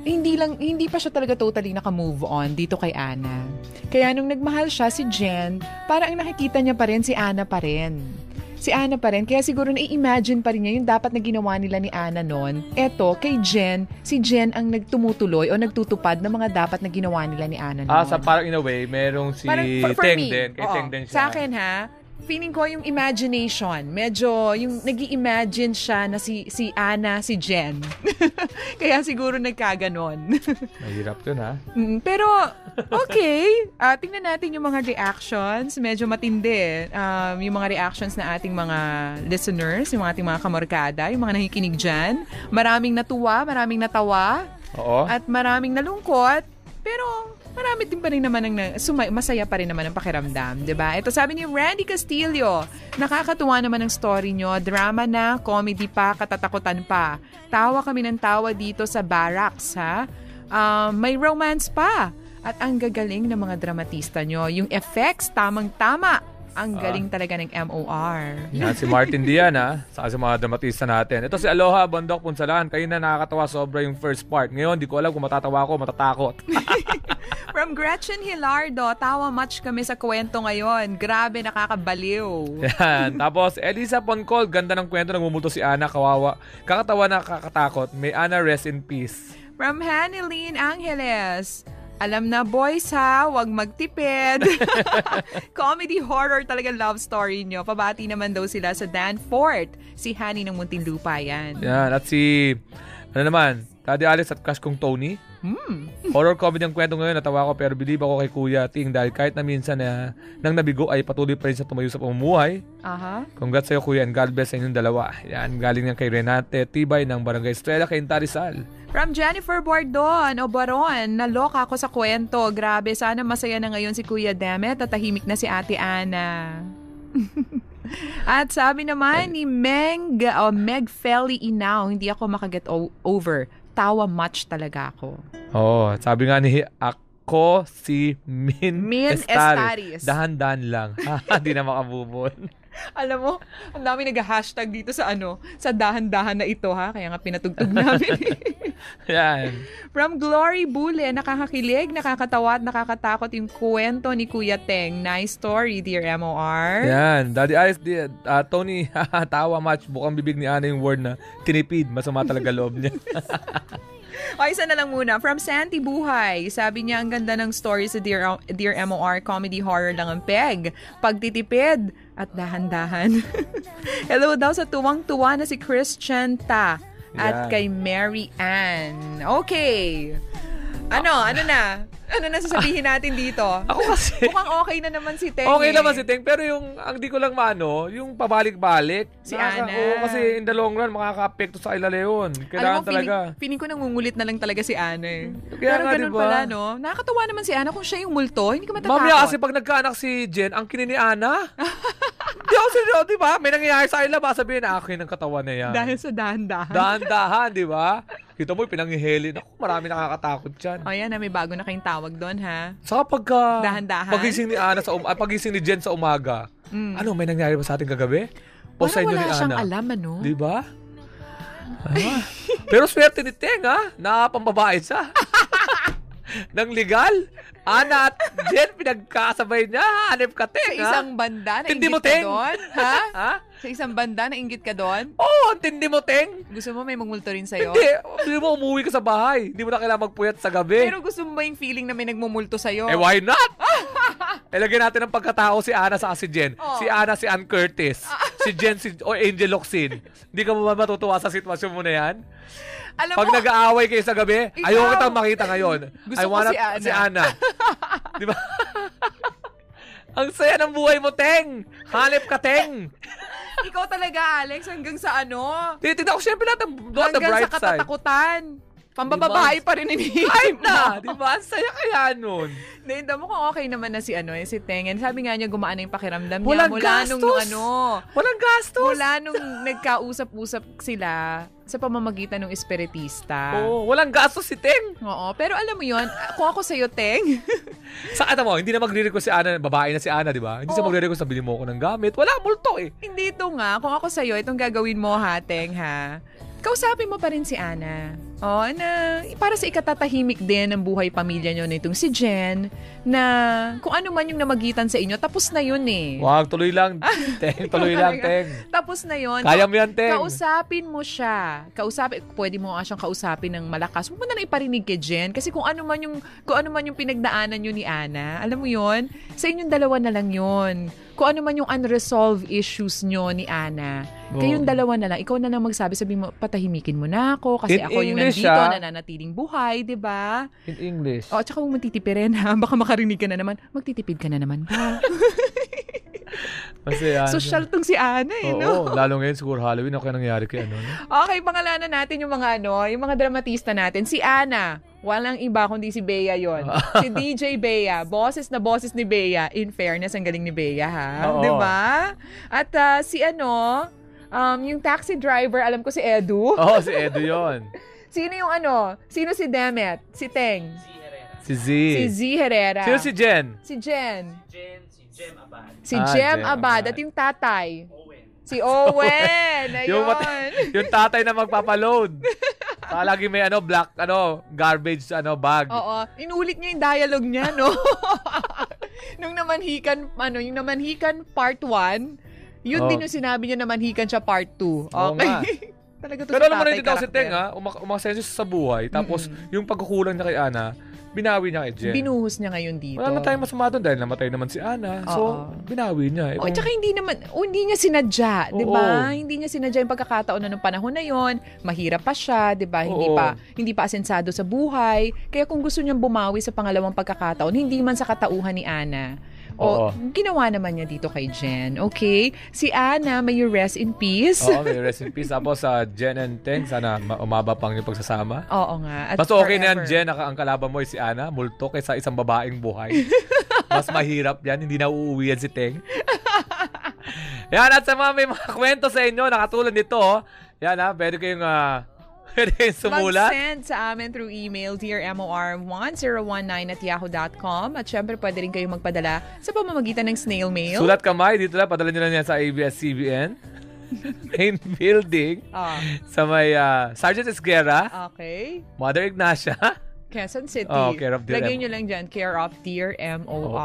hindi lang hindi pa siya talaga totally naka-move on dito kay Ana. Kaya nung nagmahal siya si Jen, parang ang nakikita niya pa rin si Ana pa rin. Si Ana pa rin. Kaya siguro na-imagine pa rin niya yung dapat na ginawa nila ni Ana noon. Eto, kay Jen, si Jen ang nagtumutuloy o nagtutupad ng mga dapat na ginawa nila ni Ana noon.
Ah, sa parang in a way, merong si
Parang for, for
Teng
me,
din. Kay
oo,
Teng din siya.
Sa akin ha, feeling ko yung imagination, medyo yung nag imagine siya na si si Ana, si Jen. Kaya siguro nagkaganon.
Mahirap yun ha.
Mm, Pero, okay. Ah, tingnan natin yung mga reactions. Medyo matindi. Um, yung mga reactions na ating mga listeners, yung ating mga kamorkada, yung mga nakikinig dyan. Maraming natuwa, maraming natawa,
Oo.
at maraming nalungkot. Pero, marami din pa rin naman ang sumay, masaya pa rin naman ang pakiramdam, 'di ba? Ito sabi ni Randy Castillo, nakakatuwa naman ang story nyo, drama na, comedy pa, katatakutan pa. Tawa kami ng tawa dito sa barracks, ha? Um, may romance pa. At ang gagaling ng mga dramatista nyo. Yung effects, tamang-tama. Ang galing talaga ng MOR.
Yan, si Martin Dian ha. Saka sa mga dramatista natin. Ito si Aloha Bondok Punsalan. Kayo na nakakatawa sobra yung first part. Ngayon, di ko alam kung matatawa ako matatakot.
From Gretchen Hilardo, tawa much kami sa kwento ngayon. Grabe, nakakabaliw.
Yan. Tapos, Elisa Poncol. Ganda ng kwento. Nagmumulto si Ana. Kawawa. Kakatawa na kakatakot. May Ana rest in peace.
From Hanilyn Angeles, alam na boys ha, wag magtipid. Comedy horror talaga love story nyo. Pabati naman daw sila sa Dan Fort. Si Hani ng Muntinlupa yan.
Yan. At si, ano naman, Daddy Alex at Crush kong Tony.
Hmm.
Horror comedy ang kwento ngayon. Natawa ko pero believe ako kay Kuya Ting dahil kahit na minsan na nang nabigo ay patuloy pa rin sa tumayo sa pamumuhay.
Aha.
Congrats sa'yo Kuya and God bless sa inyong dalawa. Yan, galing yan kay Renate Tibay ng Barangay Estrella kay Tarizal.
From Jennifer Bordon o Baron, naloka ako sa kwento. Grabe, sana masaya na ngayon si Kuya Demet at tahimik na si Ate Ana. at sabi naman ni Meg, o Meg Felly Inaw, hindi ako makaget o- over. Tawa much talaga ako.
Oo, oh, sabi nga ni ako si Min,
Min
Estaris.
Estaris.
Dahan-dahan lang. Hindi na makabubon.
Alam mo, ang dami nag-hashtag dito sa ano, sa dahan-dahan na ito ha, kaya nga pinatugtog namin.
Yan.
From Glory Bule, nakakakilig, nakakatawa at nakakatakot yung kwento ni Kuya Teng. Nice story, dear MOR.
Yan. Daddy Ice, di, ah, Tony, tawa much. Bukang bibig ni Ana yung word na tinipid. Masama talaga loob niya.
O, isa na lang muna. From Santi Buhay, sabi niya ang ganda ng story sa Dear, Dear MOR, comedy horror lang ang peg. Pagtitipid at dahan-dahan. Hello daw sa tuwang-tuwa na si Christian Ta at
Yan.
kay Mary Ann. Okay. Ano? Ano na? Ano na sasabihin natin dito?
Ako kasi...
Mukhang okay na naman si Teng.
Okay
eh.
naman si Teng, pero yung ang di ko lang maano, yung pabalik-balik.
Si
Nakaka-
Ana.
Oo, kasi in the long run, makaka-apekto sa kanila yun.
Alam
Kailangan
mo, feeling,
talaga.
feeling ko nangungulit na lang talaga si Ana eh.
Kaya
Pero
nga,
ganun
diba?
pala, no? Nakakatawa naman si Ana kung siya yung multo. Hindi ka matatakot.
Mamaya kasi pag nagkaanak si Jen, ang kinin ni Ana. di ako seryo, di ba? May nangyayari sa kanila, baka sabihin, akin ang katawan na yan.
Dahil sa dahan-dahan.
Dahan-dahan, di ba? Kita mo, pinanghihelin. Ako, marami nakakatakot dyan.
O yan may bago na kayong tawag doon, ha?
Saka pagka...
Dahan-dahan?
Pagising ni Ana sa um, ah, pagising ni Jen sa umaga.
Mm.
Ano, may nangyari ba sa atin kagabi? O sa
Parang
inyo
wala
ni
siyang
Ana?
alam, ano?
Di ba? Ah. Pero swerte ni Teng, ha? Nakapambabae siya. ng legal. Ana at Jen, pinagkasabay niya. Hanip ka,
Sa
Teng, ha?
isang banda, nainggit
mo,
ka
Teng.
doon? Ha?
ha?
Sa isang banda, nainggit ka doon?
Oo, oh, tindi mo, Teng.
Gusto mo may magmulto rin sa'yo?
Hindi, hindi mo umuwi ka sa bahay. Hindi mo na kailangan magpuyat sa gabi.
Pero gusto mo ba yung feeling na may nagmumulto sa'yo?
eh, why not? Ilagyan natin ng pagkatao si Ana sa si Jen.
Oh.
Si Ana si Ann Curtis. si Jen si o Angel Locsin. Hindi ka ba matutuwa sa sitwasyon mo na yan?
Alam
Pag
mo,
nag-aaway kayo sa gabi,
Ikaw.
ayoko kitang makita ngayon.
Gusto
I
ko
wanna-
si Ana.
Si Ana. Di ba? Ang saya ng buhay mo, Teng! Hanip ka, Teng!
ikaw talaga, Alex, hanggang sa ano?
Tinitignan ko siyempre lahat ng the
hanggang
bright
sa
side.
Pambababae pa rin iniisip mo.
na, di ba? Saya kaya nun.
Hindi, mo kung okay naman na si ano, eh, si Tengen. Sabi nga niya gumaan na yung pakiramdam niya.
Walang
mula nung
gastos.
ano.
Walang gastos.
Mula nung nagkausap-usap sila sa pamamagitan ng espiritista.
Oo, walang gastos si Teng.
Oo, pero alam mo yon kung ako sa'yo, Teng,
Sa ano mo, hindi na magre-request si Ana, babae na si Ana, di ba? Hindi siya
Oo.
magre-request na bili mo ako ng gamit. Wala, multo eh.
hindi ito nga. Kung ako sa'yo, itong gagawin mo ha, Teng ha. Kausapin mo pa rin si Ana. Oh, na para sa ikatatahimik din ng buhay pamilya nyo nitong si Jen, na kung ano man yung namagitan sa inyo, tapos na yun eh.
Wag, tuloy lang. Teng, tuloy lang. Teng.
Tapos na yun.
Kaya mo yan, Teng.
Kausapin mo siya. Kausapin, pwede mo nga siyang kausapin ng malakas. Huwag mo na iparinig kay Jen. Kasi kung ano man yung, kung ano man yung pinagdaanan nyo ni Ana, alam mo yon sa inyong dalawa na lang yon Kung ano man yung unresolved issues nyo ni Ana,
Oo.
kayong dalawa na lang, ikaw na lang magsabi, sabi mo, patahimikin mo na ako kasi
In
ako yung
English,
nandito,
ah.
nananatiling buhay, di ba?
In English.
O, at saka huwag mo titipirin ha. Baka makarinig ka na naman. Magtitipid ka na naman ba?
Kasi ano.
Social tong si Ana eh, no?
Oo, lalo ngayon siguro Halloween, ako nangyari kay ano. no?
Okay, pangalanan natin yung mga ano, yung mga dramatista natin. Si Ana, walang iba kundi si Bea yon. si DJ Bea, boses na boses ni Bea. In fairness, ang galing ni Bea ha.
Oo.
Di ba? At ah, si ano, um, yung taxi driver, alam ko si Edu.
Oo, si Edo yon.
Sino yung ano? Sino si Demet? Si Teng?
Si Z.
Si Z Herrera.
Sino si Jen?
Si Jen. Si
Ah,
Jem
Jem
Abad. At yung tatay. Si Owen. Ayun.
Yung, yung tatay na magpapaload. Palagi may ano, black, ano, garbage, ano, bag.
Oo. Inulit niya yung dialogue niya, no? Nung namanhikan, ano, yung namanhikan part 1, yun
Oh.
din yung sinabi niya namanhikan siya part 2.
Oo
Okay. Talaga to
Pero
si
alam mo na
karakter.
Teng, ha? Umak- umasenso siya sa buhay. Tapos, yung pagkukulang niya kay Ana, binawi niya kay Jen.
Binuhos niya ngayon dito.
Wala naman tayong masama doon dahil namatay naman si Ana. So,
Oo.
binawi niya. Eh,
Oh,
kung-
tsaka hindi naman, oh, hindi niya sinadya, 'di ba? Hindi niya sinadya yung pagkakataon na nung panahon na 'yon. Mahirap pa siya, 'di ba? Hindi
Oo.
pa hindi pa asensado sa buhay. Kaya kung gusto niyang bumawi sa pangalawang pagkakataon, hindi man sa katauhan ni Ana. O,
Oo.
ginawa naman niya dito kay Jen. Okay? Si Ana, may you rest in peace.
Oo, may rest in peace. Tapos sa Jen and Teng, sana ma- umaba pang yung pagsasama.
Oo nga. At
Basta okay na yan. Jen. Ang, ang kalaban mo ay si Ana, multo kaysa isang babaeng buhay. Mas mahirap yan. Hindi na uuwi yan si Teng. yan, at sa mga may mga kwento sa inyo, nakatulad nito, oh. yan ha, pwede kayong, ah, pwede sumulat.
Mag-send sa amin through email, dearmor1019 at yahoo.com. At syempre, pwede rin kayong magpadala sa pamamagitan ng snail mail.
Sulat kamay, dito lang, padala nyo lang yan sa ABS-CBN. Main building.
Ah.
Sa may ah, Sergeant Esguerra,
Okay.
Mother Ignacia.
Quezon City.
Oh, care of Dear
Lagay
M-
nyo lang dyan, care of Dear M.O.R.